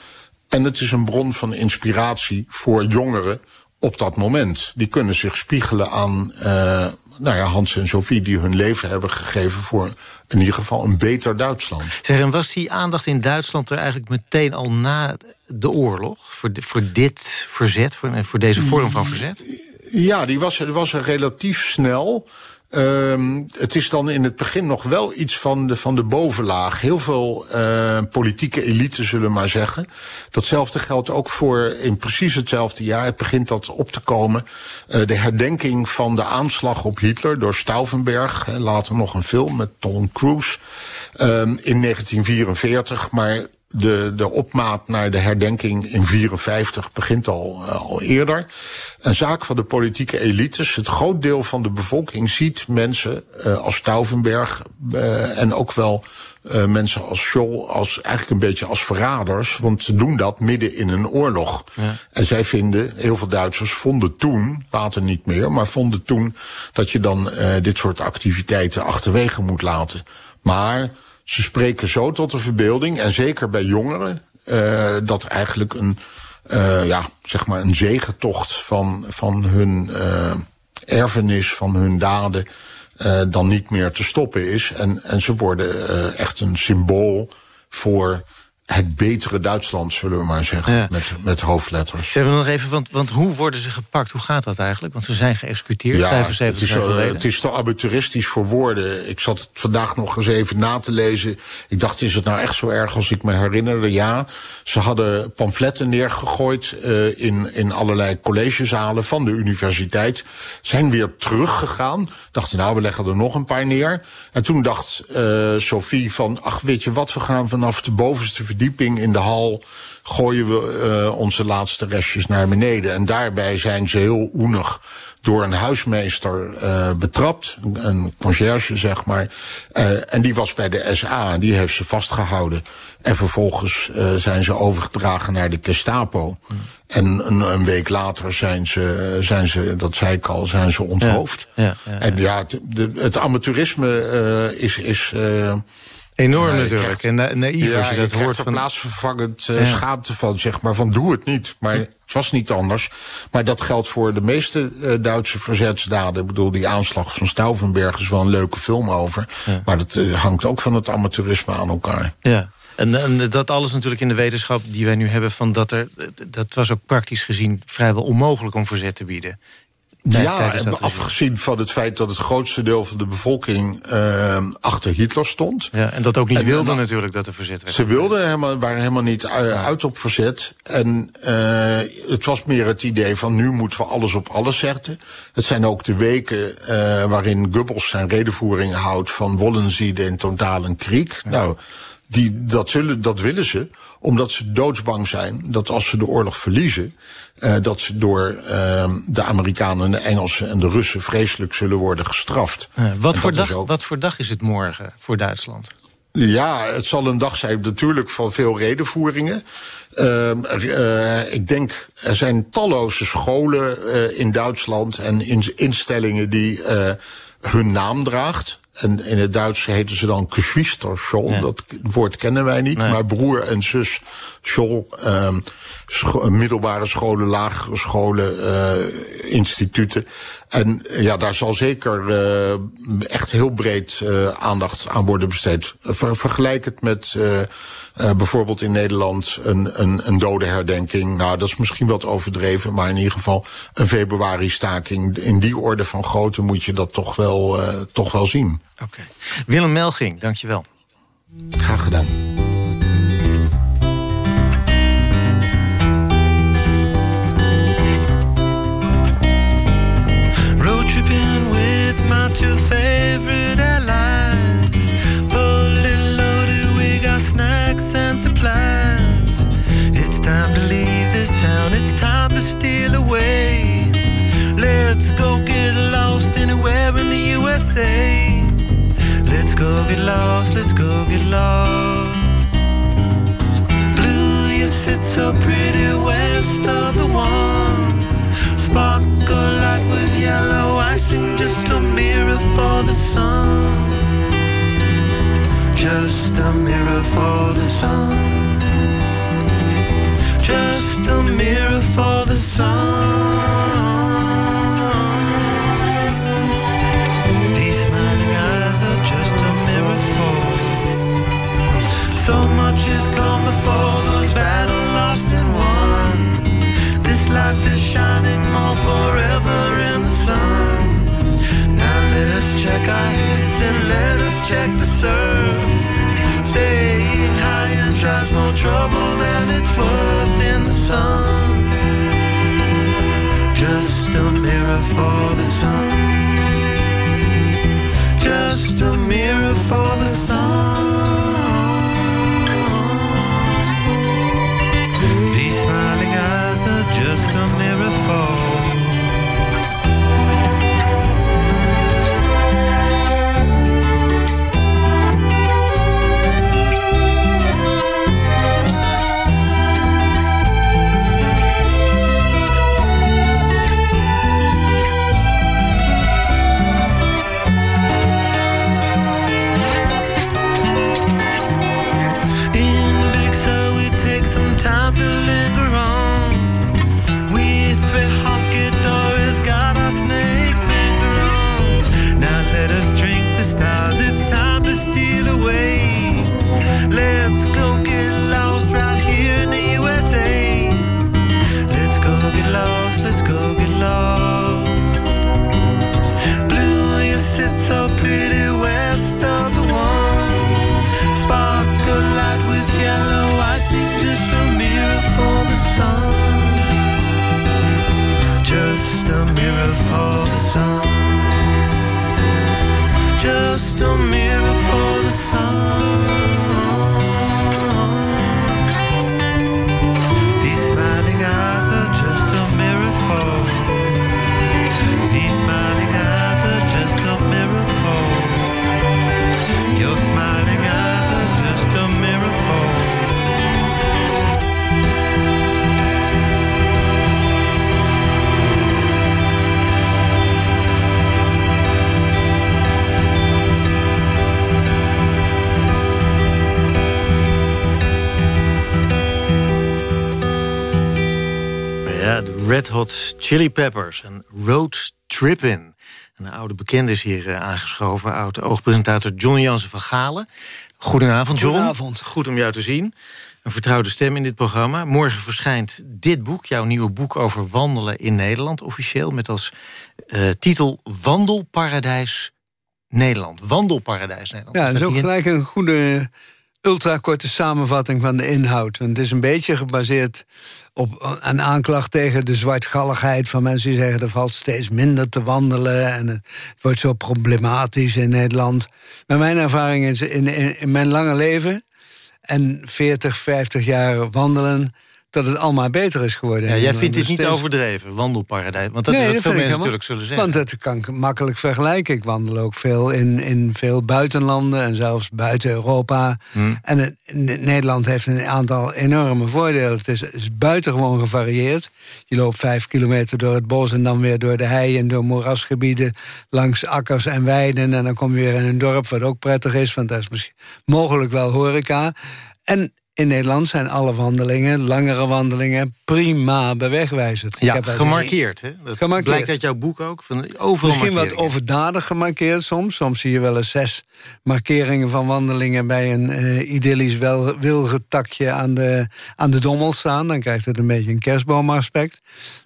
En het is een bron van inspiratie voor jongeren op dat moment. Die kunnen zich spiegelen aan uh, nou ja, Hans en Sophie... die hun leven hebben gegeven voor in ieder geval een beter Duitsland. Zeg, en was die aandacht in Duitsland er eigenlijk meteen al na de oorlog... voor, de, voor dit verzet, voor, voor deze vorm van verzet? Ja, die was, was er relatief snel... Ehm, het is dan in het begin nog wel iets van de, van de bovenlaag. Heel veel uh, politieke elite, zullen maar zeggen. Datzelfde geldt ook voor in precies hetzelfde jaar. Het begint dat op te komen. Uh, de herdenking van de aanslag op Hitler door Stauffenberg. Later nog een film met Tom Cruise. Um, in 1944. Maar de, de opmaat naar de herdenking in 54 begint al, uh, al eerder. Een zaak van de politieke elites. Het groot deel van de bevolking ziet mensen uh, als Stauffenberg uh, en ook wel uh, mensen als Scholl als eigenlijk een beetje als verraders. Want ze doen dat midden in een oorlog. Ja. En zij vinden, heel veel Duitsers vonden toen, later niet meer, maar vonden toen dat je dan dit soort activiteiten achterwege moet laten. Maar ze spreken zo tot de verbeelding, en zeker bij jongeren, uh, dat eigenlijk een, uh, ja, zeg maar een zegentocht van, van hun uh, erfenis, van hun daden, dan niet meer te stoppen is. En, en ze worden echt een symbool voor het betere Duitsland, zullen we maar zeggen, ja. met, met hoofdletters. We nog even, want, want hoe worden ze gepakt? Hoe gaat dat eigenlijk? Want ze zijn geëxecuteerd, ja, 75 het is, jaar geleden. Het is te amateuristisch voor woorden. Ik zat het vandaag nog eens even na te lezen. Ik dacht, is het nou echt zo erg als ik me herinnerde? Ja, ze hadden pamfletten neergegooid uh, in, in allerlei collegezalen van de universiteit. Zijn weer teruggegaan. Dachten, nou, we leggen er nog een paar neer. En toen dacht uh, Sophie van, ach, weet je wat, we gaan vanaf de bovenste verdieping in de hal gooien we uh, onze laatste restjes naar beneden. En daarbij zijn ze heel oenig door een huismeester uh, betrapt, een, conciërge zeg maar. Uh, en die was bij de SA en die heeft ze vastgehouden. En vervolgens zijn ze overgedragen naar de Gestapo. Hmm. En een, een, week later zijn ze, zijn ze, dat zei ik al, zijn ze onthoofd. Ja, ja, ja, ja. En ja, het, de, het amateurisme is... is Enorm natuurlijk. En na naïef ja, als je dat je hoort. van... Van... plaatsvervangend uh, ja. schaamte van, zeg maar, van doe het niet. Maar het was niet anders. Maar dat geldt voor de meeste uh, Duitse verzetsdaden. Ik bedoel, die aanslag van Stauffenberg is wel een leuke film over. Ja. Maar dat uh, hangt ook van het amateurisme aan elkaar. Ja. En, en, dat alles natuurlijk in de wetenschap die wij nu hebben... Van dat, er, dat was ook praktisch gezien vrijwel onmogelijk om verzet te bieden. Ja, en afgezien van het feit dat het grootste deel van de bevolking uh, achter Hitler stond. Ja, en dat ook niet en, wilde en, natuurlijk dat er verzet werd. Ze wilden helemaal, waren helemaal niet uh, uit op verzet. En uh, het was meer het idee van nu moeten we alles op alles zetten. Het zijn ook de weken waarin Goebbels zijn redenvoering houdt van wollen ze in totale kriek. Ja. Nou, die, dat, zullen, dat willen ze, omdat ze doodsbang zijn dat als ze de oorlog verliezen, uh, dat ze door uh, de Amerikanen, de Engelsen en de Russen vreselijk zullen worden gestraft. Uh, wat, voor dag, ook... wat voor dag is het morgen voor Duitsland? Ja, het zal een dag zijn natuurlijk van veel redenvoeringen. Uh, ik denk, er zijn talloze scholen uh, in Duitsland en in, instellingen die uh, hun naam draagt. En in het Duits heten ze dan Geschwisterschool. Ja. Dat woord kennen wij niet. Nee. Maar broer en zus school, um, scho middelbare scholen, lagere scholen, uh, instituten. En ja, daar zal zeker uh, echt heel breed uh, aandacht aan worden besteed. Ver, vergelijk het met bijvoorbeeld in Nederland een, een, een dodenherdenking. Nou, dat is misschien wat overdreven, maar in ieder geval een februari-staking. In die orde van grootte moet je dat toch wel, toch wel zien. Oké. Okay. Willem Melging, dankjewel. Graag gedaan. Let's go get lost anywhere in the USA. Let's go get lost, let's go get lost. Blue, you sit so pretty west of the one. Sparkle like with yellow icing, just a mirror for the sun. Just a mirror for the sun. Just a mirror for the sun. for those battles lost. This life is shining more forever in the sun. Now let us check our heads and let us check the surf. Staying high and more trouble than it's worth in the sun. Just a mirror for the sun. Just a mirror for the Chili Peppers en Road Trippin'. Een oude bekende is hier eh, aangeschoven. Oude oogpresentator John Jansen van Galen. Goedenavond, John. Goedenavond. Goed om jou te zien. Een vertrouwde stem in dit programma. Morgen verschijnt dit boek, jouw nieuwe boek over wandelen in Nederland. Officieel met als eh, titel Wandelparadijs Nederland. Wandelparadijs Nederland. Ja, dat is ook gelijk een goede ultrakorte samenvatting van de inhoud. Want het is een beetje gebaseerd op een aanklacht tegen de zwartgalligheid van mensen die zeggen er valt steeds minder te wandelen en het wordt zo problematisch in Nederland. Maar mijn ervaring is in, in, in mijn lange leven en 40, 50 jaar wandelen dat het allemaal beter is geworden. Ja, jij vindt dit niet overdreven, wandelparadijs. Want dat Nee, is wat veel mensen helemaal- natuurlijk zullen zeggen. Want dat kan ik makkelijk vergelijken. Ik wandel ook veel in, in veel buitenlanden en zelfs buiten Europa. Hm. En het, Nederland heeft een aantal enorme voordelen. Het is, is buitengewoon gevarieerd. Je loopt vijf kilometer door het bos en dan weer door de hei... en door moerasgebieden, langs akkers en weiden. En dan kom je weer in een dorp wat ook prettig is... want daar is misschien mogelijk wel horeca. En in Nederland zijn alle wandelingen, langere wandelingen... prima bewegwijzerd. Ik Ja, gemarkeerd. Hè? Dat Gemarkeerd. blijkt uit jouw boek ook. Van overal Misschien wat overdadig gemarkeerd soms. Soms zie je wel eens zes markeringen van wandelingen... bij een eh, idyllisch wel, wilgetakje aan de, aan de dommel staan. Dan krijgt het een beetje een kerstboomaspect.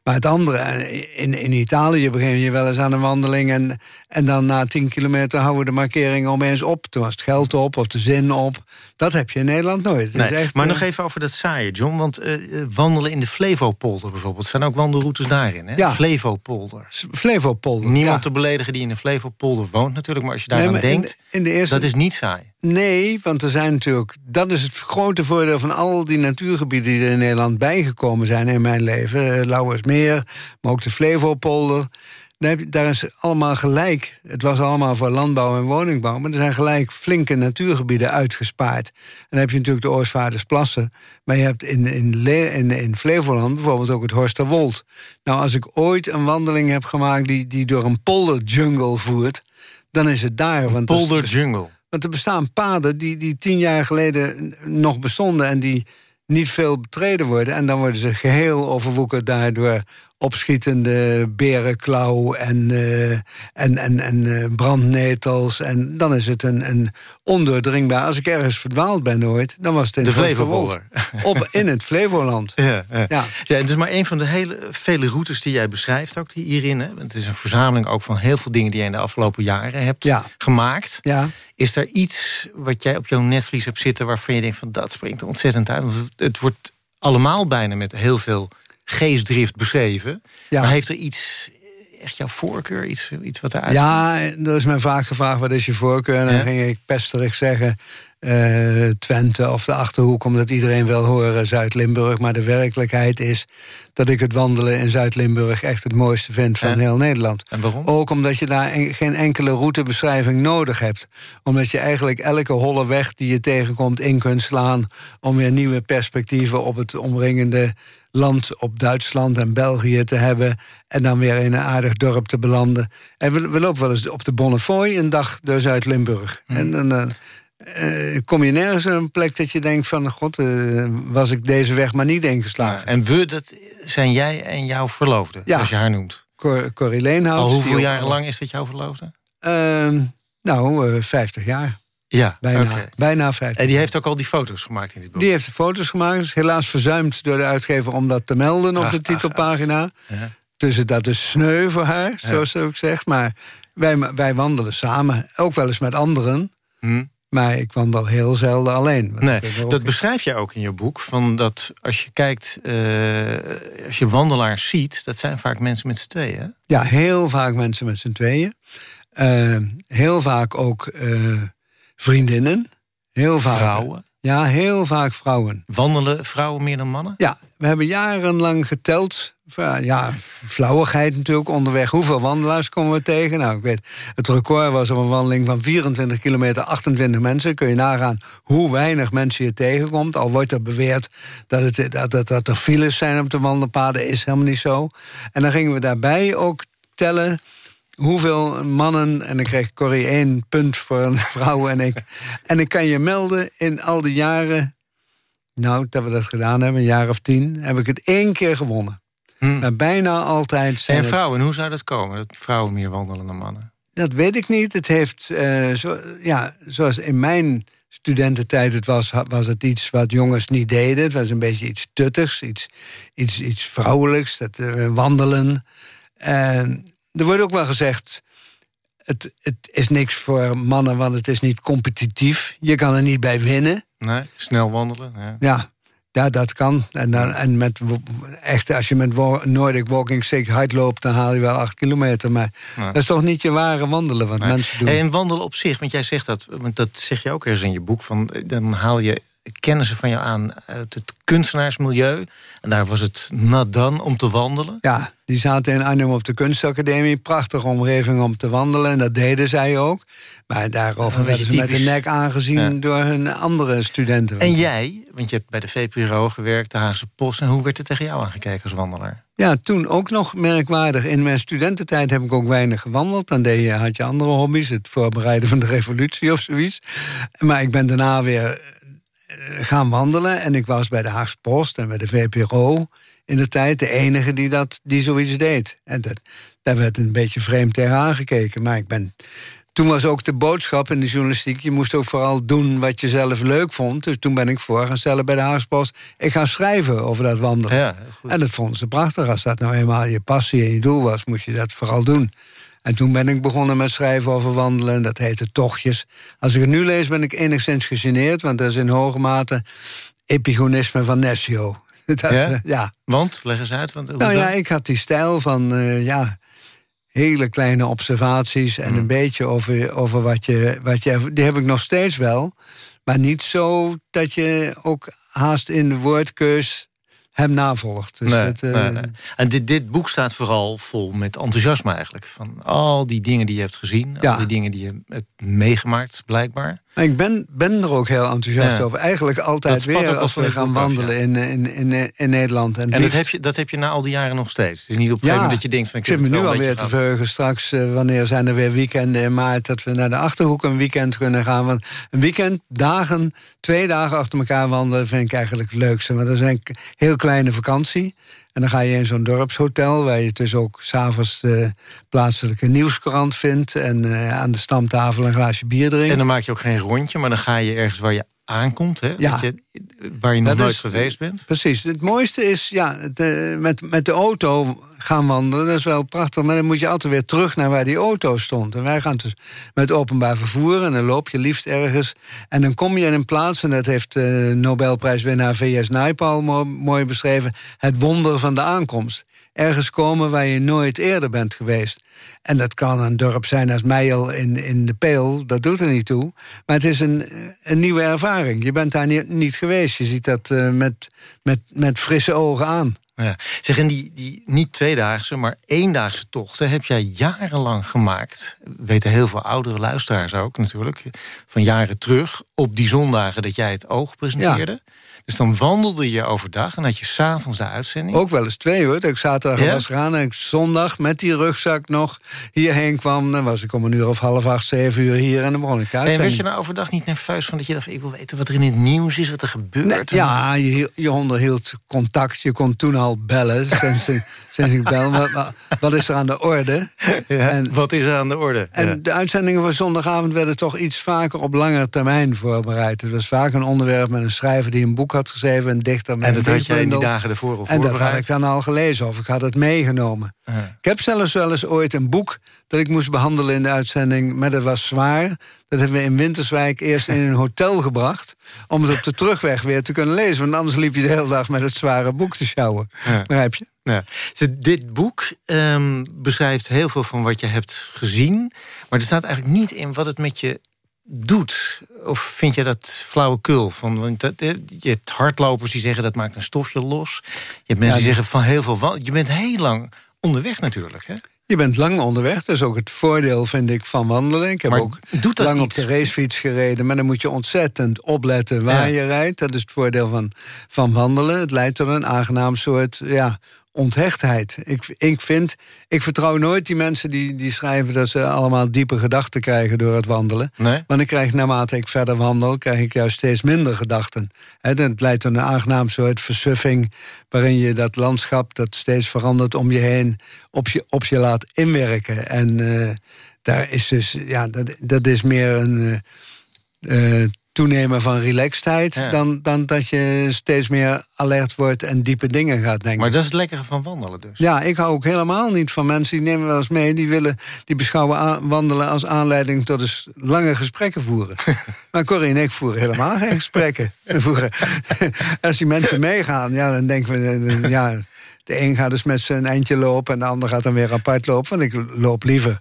Maar het andere, eh, in, in Italië begin je wel eens aan een wandeling... En, en dan na tien kilometer houden de markeringen opeens op. Toen was het geld op of de zin op. Dat heb je in Nederland nooit. Nee, maar eh, nog even over dat saaie, John. Want eh, eh, wandelen in de Flevopolder bijvoorbeeld. Er zijn ook wandelroutes daarin, hè? Ja. Flevopolder. Flevopolder, Niemand ja. te beledigen die in de Flevopolder woont natuurlijk. Maar als je daar Nee, aan denkt, de- in de eerste- dat is niet saai. Nee, want er zijn natuurlijk... Dat is het grote voordeel van al die natuurgebieden... die er in Nederland bijgekomen zijn in mijn leven. Eh, Lauwersmeer, maar ook de Flevopolder. Daar, is allemaal gelijk... Het was allemaal voor landbouw en woningbouw... maar er zijn gelijk flinke natuurgebieden uitgespaard. En dan heb je natuurlijk de Oostvaardersplassen. Maar je hebt in, in, Le- in, in Flevoland bijvoorbeeld ook het Horsterwold. Nou, als ik ooit een wandeling heb gemaakt... die, die door een polderjungle voert... dan is het daar. Is- Polderjungle. want er bestaan paden die, die tien jaar geleden nog bestonden... en die niet veel betreden worden. En dan worden ze geheel overwoekerd daardoor opschietende berenklauw en, eh, en, en, en eh, brandnetels. En dan is het een, een ondoordringbaar... Als ik ergens verdwaald ben ooit, dan was het in De. Flevopolder. Op, in het Flevoland. Ja, ja. Ja. ja. het is maar een van de hele, vele routes die jij beschrijft ook hierin. Hè? Het is een verzameling ook van heel veel dingen die jij in de afgelopen jaren hebt Ja. gemaakt. Ja. Is er iets wat jij op jouw netvlies hebt zitten waarvan je denkt van dat springt ontzettend uit? Want het wordt allemaal bijna met heel veel geestdrift beschreven. Ja. Maar heeft er iets, echt jouw voorkeur, iets, iets wat eruit Ja, er is mij vaak gevraagd, wat is je voorkeur? En dan Ja. ging ik pesterig zeggen... eh, Twente of de Achterhoek, omdat iedereen wil horen Zuid-Limburg. Maar de werkelijkheid is dat ik het wandelen in Zuid-Limburg... echt het mooiste vind van heel Nederland. En waarom? Ook omdat je daar en- geen enkele routebeschrijving nodig hebt. Omdat je eigenlijk elke holle weg die je tegenkomt in kunt slaan... om weer nieuwe perspectieven op het omringende land... op Duitsland en België te hebben... en dan weer in een aardig dorp te belanden. En we, we lopen wel eens op de Bonnefoy een dag door Zuid-Limburg. En dan... eh, eh, kom je nergens op een plek dat je denkt van... god, eh, was ik deze weg maar niet ingeslagen. En we, dat zijn jij en jouw verloofde, Ja. als je haar noemt. Cor Corrie Leenhout. Al hoeveel jaren ook- lang is dat jouw verloofde? Ehm, nou, eh 50 jaar. Ja, Bijna, bijna 50 En die heeft ook al die foto's gemaakt in dit boek. Die heeft de foto's gemaakt. Is helaas verzuimd door de uitgever om dat te melden op Ach, de ach, titelpagina. Ja. Dus dat is sneu voor haar, zoals ze ook zegt. Maar wij, wij wandelen samen. Ook wel eens met anderen. Hm. Maar ik wandel heel zelden alleen. Nee, dat beschrijf je ook in je boek. Van dat als je kijkt, eh, als je wandelaars ziet... dat zijn vaak mensen met z'n tweeën. Ja, heel vaak mensen met z'n tweeën. Eh, heel vaak ook eh, vriendinnen. Heel vaak, Vrouwen? Ja, heel vaak vrouwen. Wandelen vrouwen meer dan mannen? Ja, we hebben jarenlang geteld. Ja, flauwigheid natuurlijk onderweg. Hoeveel wandelaars komen we tegen? Nou, ik weet, het record was op een wandeling van 24 kilometer 28 mensen. Kun je nagaan hoe weinig mensen je tegenkomt. Al wordt er beweerd dat, het, dat, dat, dat er files zijn op de wandelpaden. Is helemaal niet zo. En dan gingen we daarbij ook tellen hoeveel mannen... en dan kreeg Corrie één punt voor een vrouw en ik. En ik kan je melden, in al die jaren... nou, dat we dat gedaan hebben, een jaar of tien... heb ik het één keer gewonnen. Maar bijna altijd zijn En het- vrouwen, hoe zou dat komen? Dat vrouwen meer wandelen dan mannen? dat weet ik niet. Het heeft, eh, zo, ja, zoals in mijn studententijd het was, was het iets wat jongens niet deden. Het was een beetje iets tuttigs, iets, iets, iets vrouwelijks, dat, eh, wandelen. En er wordt ook wel gezegd, het, het is niks voor mannen, want het is niet competitief. Je kan er niet bij winnen. Nee, snel wandelen. Ja. Ja, ja dat kan. En, dan, en met echt, als je met Nordic Walking Stick hard loopt... dan haal je wel acht kilometer. Maar Nee. dat is toch niet je ware wandelen, wat Nee. mensen doen. Hey, en wandelen op zich, want jij zegt dat, dat zeg je ook ergens in je boek, van, eh, dan haal je kennissen van jou aan uit het kunstenaarsmilieu. En daar was het nat dan om te wandelen. Ja, die zaten in Arnhem op de kunstacademie. Prachtige omgeving om te wandelen. En dat deden zij ook. Maar daarover werden ze met de nek aangezien Ja. door hun andere studenten. En jij, want je hebt bij de VPRO gewerkt, de Haagse Post. En hoe werd er tegen jou aangekeken als wandelaar? Ja, toen ook nog merkwaardig. In mijn studententijd heb ik ook weinig gewandeld. Dan deed je, had je andere hobby's, het voorbereiden van de revolutie of zoiets. Maar ik ben daarna weer gaan wandelen. En ik was bij de Haagse Post en bij de VPRO in de tijd de enige die, dat, die zoiets deed. En dat, daar werd een beetje vreemd tegen aangekeken. Maar ik ben... Toen was ook de boodschap in de journalistiek... je moest ook vooral doen wat je zelf leuk vond. Dus toen ben ik voor gaan stellen bij de Haagse Post... ik ga schrijven over dat wandelen. Ja, en dat vonden ze prachtig. Als dat nou eenmaal je passie en je doel was... moest je dat vooral doen. En toen ben ik begonnen met schrijven over wandelen. Dat heette Tochtjes. Als ik het nu lees ben ik enigszins gegeneerd... want dat is in hoge mate epigonisme van Nessio. Dat, Ja? eh, ja. Want, leg eens uit. Want, Nou ja, ik had die stijl van eh, ja, hele kleine observaties... en een beetje over, over wat, je, wat je... Die heb ik nog steeds wel. Maar niet zo dat je ook haast in de woordkeus hem navolgt. Dus nee, het, eh, nee, nee. En dit, dit boek staat vooral vol met enthousiasme eigenlijk. Van al die dingen die je hebt gezien. Ja. Al die dingen die je hebt meegemaakt, blijkbaar. Maar ik ben, ben er ook heel enthousiast Ja. over. Eigenlijk altijd weer als we gaan af, wandelen in, in, in, in Nederland. En, En dat heb, je, dat heb je na al die jaren nog steeds. Het is niet op een gegeven moment dat je denkt... van ik ik, zit me nu alweer te verheugen. Straks, eh, wanneer zijn er weer weekenden in maart... dat we naar de Achterhoek een weekend kunnen gaan. Want een weekend, dagen, twee dagen achter elkaar wandelen... vind ik eigenlijk het leukste. Want dat is een heel kleine vakantie. En dan ga je in zo'n dorpshotel... waar je dus ook s'avonds de plaatselijke nieuwskrant vindt... en eh, aan de stamtafel een glaasje bier drinkt. En dan maak je ook geen rondje, maar dan ga je ergens waar je aankomt, hè? Ja. Dat je, waar je nog Dat nooit is- geweest bent. Precies. Het mooiste is, ja, met, met de auto gaan wandelen. Dat is wel prachtig, maar dan moet je altijd weer terug naar waar die auto stond. En wij gaan dus met openbaar vervoer en dan loop je liefst ergens. En dan kom je in een plaats, en dat heeft eh Nobelprijswinnaar V.S. Naipaul mo- mooi beschreven... het wonder van de aankomst. Ergens komen waar je nooit eerder bent geweest. En dat kan een dorp zijn als Meijel in, in de Peel, dat doet er niet toe. Maar het is een, een nieuwe ervaring. Je bent daar niet, niet geweest. Je ziet dat eh, met, met, met frisse ogen aan. Ja. Zeg, en die, die niet tweedaagse, maar eendaagse tochten... heb jij jarenlang gemaakt. Weten heel veel oudere luisteraars ook natuurlijk. Van jaren terug, op die zondagen dat jij het oog presenteerde. Dus dan wandelde je overdag en had je s'avonds de uitzending. Ook wel eens twee hoor. Ik zaterdag Ja? was gegaan en ik zondag met die rugzak nog hierheen kwam. Dan was ik om een uur of half acht, zeven uur hier en dan begon ik uit. En werd je nou overdag niet nerveus van dat je dacht... ik wil weten wat er in het nieuws is, wat er gebeurt? Ja, je, je onderhield contact. Je kon toen al bellen. Sinds, ik- sinds ik bel. Wat, wat- is er aan de orde? en, wat is er aan de orde? En Ja. de uitzendingen van zondagavond werden toch iets vaker op langere termijn voorbereid. Het was vaak een onderwerp met een schrijver die een boek had geschreven, een dichter met En dat had jij in die dagen ervoor al En dat had ik dan al gelezen of ik had het meegenomen. Ik heb zelfs wel eens ooit een boek dat ik moest behandelen in de uitzending, maar dat was zwaar. Dat hebben we in Winterswijk eerst in een hotel gebracht... om het op de terugweg weer te kunnen lezen. Want anders liep je de hele dag met het zware boek te sjouwen. Ja. Begrijp je? Ja. Dit boek ehm, beschrijft heel veel van wat je hebt gezien. Maar er staat eigenlijk niet in wat het met je doet. Of vind je dat flauwekul? Van, want dat, eh, je hebt hardlopers die zeggen dat maakt een stofje los. Je hebt mensen Ja, die zeggen van heel veel... Je bent heel lang onderweg natuurlijk, hè? Je bent lang onderweg, dat is ook het voordeel, vind ik, van wandelen. Ik heb Maar ook lang iets? op de racefiets gereden... maar dan moet je ontzettend opletten waar Ja. je rijdt. Dat is het voordeel van, van wandelen. Het leidt tot een aangenaam soort ja, onthechtheid. Ik, ik vind, ik vertrouw nooit die mensen die, die schrijven... dat ze allemaal diepe gedachten krijgen door het wandelen. Nee? Want ik krijg naarmate ik verder wandel... krijg ik juist steeds minder gedachten. Het leidt tot een aangenaam soort versuffing... waarin je dat landschap dat steeds verandert om je heen... op je, op je laat inwerken. En eh, daar is dus, ja, dat, dat is meer een eh, eh, toenemen van relaxedheid... Ja. Dan, dan dat je steeds meer alert wordt en diepe dingen gaat denken. Maar dat is het lekkere van wandelen dus. Ja, ik hou ook helemaal niet van mensen die nemen wel eens mee... die, willen, die beschouwen aan- wandelen als aanleiding tot eens lange gesprekken voeren. maar Corrie en ik voeren helemaal geen gesprekken. Voeren, als die mensen meegaan, ja, dan denken we... eh, Ja, de een gaat dus met zijn eindje lopen... en de ander gaat dan weer apart lopen. Want ik loop liever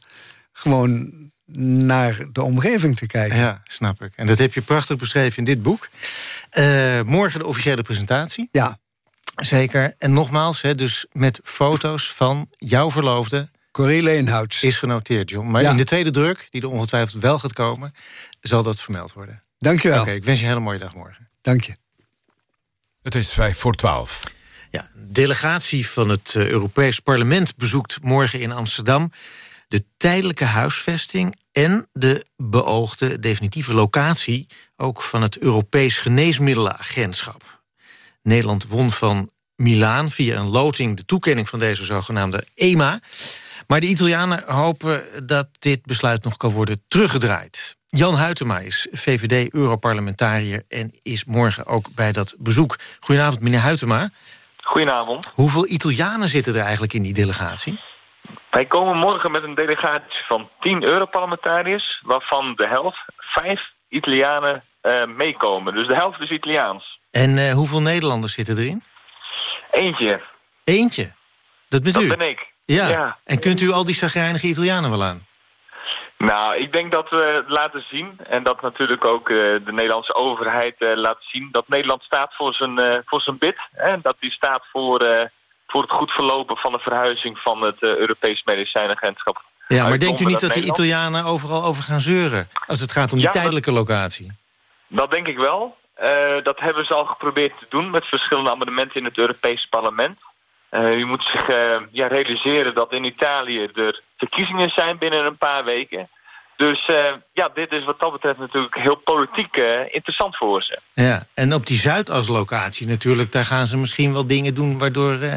gewoon naar de omgeving te kijken. Ja, snap ik. En dat heb je prachtig beschreven in dit boek. Eh, morgen de officiële presentatie. Ja. Zeker. En nogmaals, hè, dus met foto's van jouw verloofde... Corrie Leenhouts. Is genoteerd, John. Maar Ja. in de tweede druk, die er ongetwijfeld wel gaat komen... zal dat vermeld worden. Dank je wel. Oké, ik wens je een hele mooie dag morgen. Dank je. Het is vijf voor twaalf. Ja, een delegatie van het eh, Europees Parlement bezoekt morgen in Amsterdam... de tijdelijke huisvesting en de beoogde definitieve locatie... ook van het Europees Geneesmiddelenagentschap. Nederland won van Milaan via een loting de toekenning van deze zogenaamde EMA. Maar de Italianen hopen dat dit besluit nog kan worden teruggedraaid. Jan Huytema is VVD-Europarlementariër en is morgen ook bij dat bezoek. Goedenavond, meneer Huytema. Goedenavond. Hoeveel Italianen zitten er eigenlijk in die delegatie? Wij komen morgen met een delegatie van 10 Europarlementariërs... waarvan de helft, vijf Italianen, eh, meekomen. Dus de helft is Italiaans. En eh, hoeveel Nederlanders zitten erin? Eentje. Eentje. Dat bent Dat u? ben ik. Ja. Ja. En kunt u al die chagrijnige Italianen wel aan? Nou, ik denk dat we laten zien... en dat natuurlijk ook eh, de Nederlandse overheid laat zien... dat Nederland staat voor zijn, voor zijn bid. Hè? Dat die staat voor, voor het goed verlopen van de verhuizing... van het eh, Europees Medicijnagentschap. Ja, maar denkt u niet dat de. Italianen overal over gaan zeuren... als het gaat om die Ja, tijdelijke locatie? Dat denk ik wel. Eh, dat hebben ze al geprobeerd te doen met verschillende amendementen in het Europese parlement. Eh, u moet zich ja, realiseren dat in Italië er verkiezingen zijn binnen een paar weken. Dus eh, ja, dit is wat dat betreft natuurlijk heel politiek eh, interessant voor ze. Ja, en op die Zuidas-locatie natuurlijk... daar gaan ze misschien wel dingen doen waardoor, eh,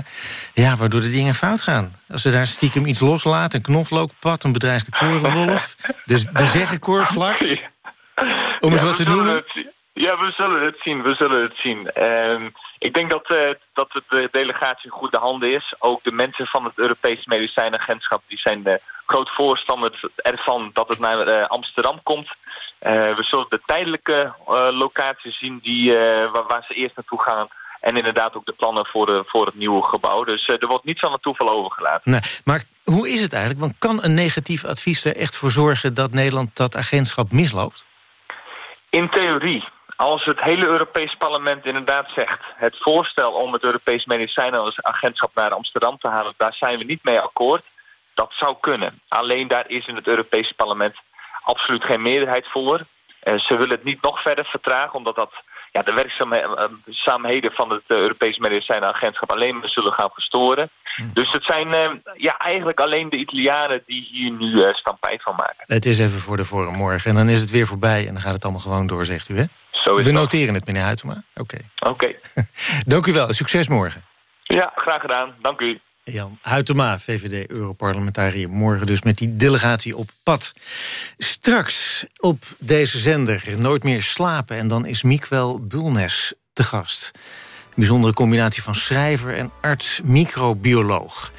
ja, waardoor de dingen fout gaan. Als ze daar stiekem iets loslaten, een knoflookpad... een bedreigde korenwolf, de, de zeggenkoorslak... om eens Ja, wat te noemen. het- Ja, we zullen het zien. We zullen het zien. Ehm, ik denk dat, eh, dat de delegatie in goede handen is. Ook de mensen van het Europese Medicijnagentschap... die zijn de groot voorstander ervan dat het naar eh, Amsterdam komt. Eh, we zullen de tijdelijke locatie zien die, waar, waar, ze eerst naartoe gaan... en inderdaad ook de plannen voor, de, voor het nieuwe gebouw. Dus er wordt niets aan het toeval overgelaten. Nee, maar hoe is het eigenlijk? Want kan een negatief advies er echt voor zorgen... dat Nederland dat agentschap misloopt? In theorie als het hele Europees parlement inderdaad zegt... het voorstel om het Europees Medicijnenagentschap naar Amsterdam te halen... daar zijn we niet mee akkoord. Dat zou kunnen. Alleen daar is in het Europese parlement absoluut geen meerderheid voor. Uh, ze willen het niet nog verder vertragen... omdat dat ja, de werkzaamheden van het Europees Medicijnenagentschap... alleen maar zullen gaan verstoren. Hm. Dus het zijn uh, ja, eigenlijk alleen de Italianen die hier nu uh, stampij van maken. Het is even voor de vorm morgen en dan is het weer voorbij... en dan gaat het allemaal gewoon door, zegt u, hè? We noteren het, meneer Huytema. Oké. Oké. Dank u wel. Succes morgen. Ja, graag gedaan. Dank u. Jan Huytema, VVD-Europarlementariër. Morgen dus met die delegatie op pad. Straks op deze zender Nooit meer slapen. En dan is Miekwel Bulnes te gast. Een bijzondere combinatie van schrijver en arts-microbioloog.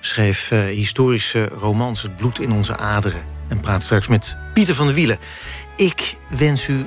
Schreef uh, historische romans Het bloed in onze aderen. En praat straks met Pieter van der Wielen. Ik wens u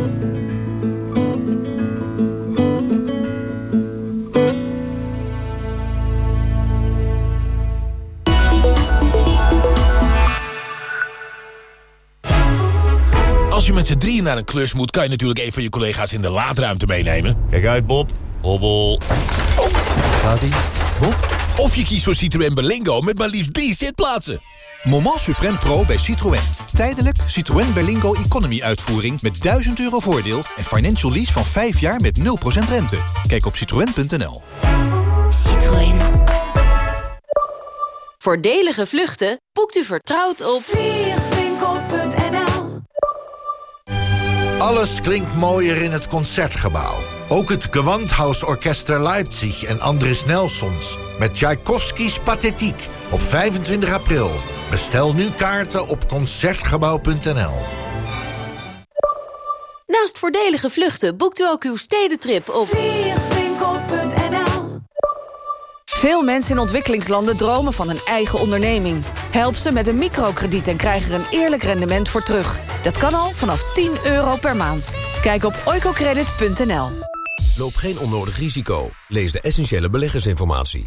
Met z'n drieën naar een klus moet... kan je natuurlijk een van je collega's in de laadruimte meenemen. Kijk uit, Bob. Hobbel. Oh. Gaat-ie? Bob? Of je kiest voor Citroën Berlingo met maar liefst drie zitplaatsen. Moment Supreme Pro bij Citroën. Tijdelijk Citroën Berlingo Economy uitvoering met 1000 euro voordeel... en financial lease van 5 jaar met 0% rente. Kijk op citroën.nl. Citroën. Voordelige vluchten boekt u vertrouwd op... Alles klinkt mooier in het Concertgebouw. Ook het Gewandhausorchester Leipzig en Andris Nelsons... met Tchaikovskis Pathetiek op 25 april. Bestel nu kaarten op Concertgebouw.nl. Naast voordelige vluchten boekt u ook uw stedentrip op... Veel mensen in ontwikkelingslanden dromen van een eigen onderneming. Help ze met een microkrediet en krijg er een eerlijk rendement voor terug. Dat kan al vanaf 10 euro per maand. Kijk op oicocredit.nl. Loop geen onnodig risico. Lees de essentiële beleggersinformatie.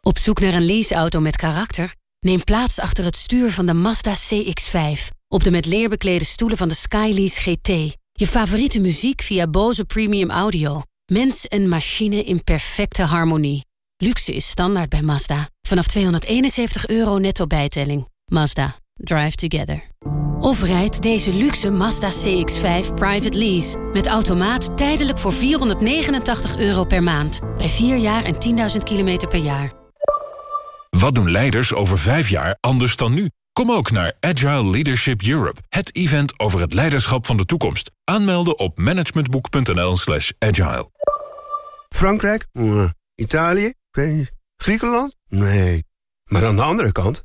Op zoek naar een leaseauto met karakter? Neem plaats achter het stuur van de Mazda CX-5. Op de met leer beklede stoelen van de Skylease GT. Je favoriete muziek via Bose Premium Audio. Mens en machine in perfecte harmonie. Luxe is standaard bij Mazda. Vanaf 271 euro netto bijtelling. Mazda. Drive together. Of rijd deze luxe Mazda CX-5 private lease. Met automaat tijdelijk voor 489 euro per maand. Bij 4 jaar en 10.000 kilometer per jaar. Wat doen leiders over 5 jaar anders dan nu? Kom ook naar Agile Leadership Europe. Het event over het leiderschap van de toekomst. Aanmelden op managementboek.nl slash agile. Frankrijk? Italië? Griekenland? Nee. Maar aan de andere kant...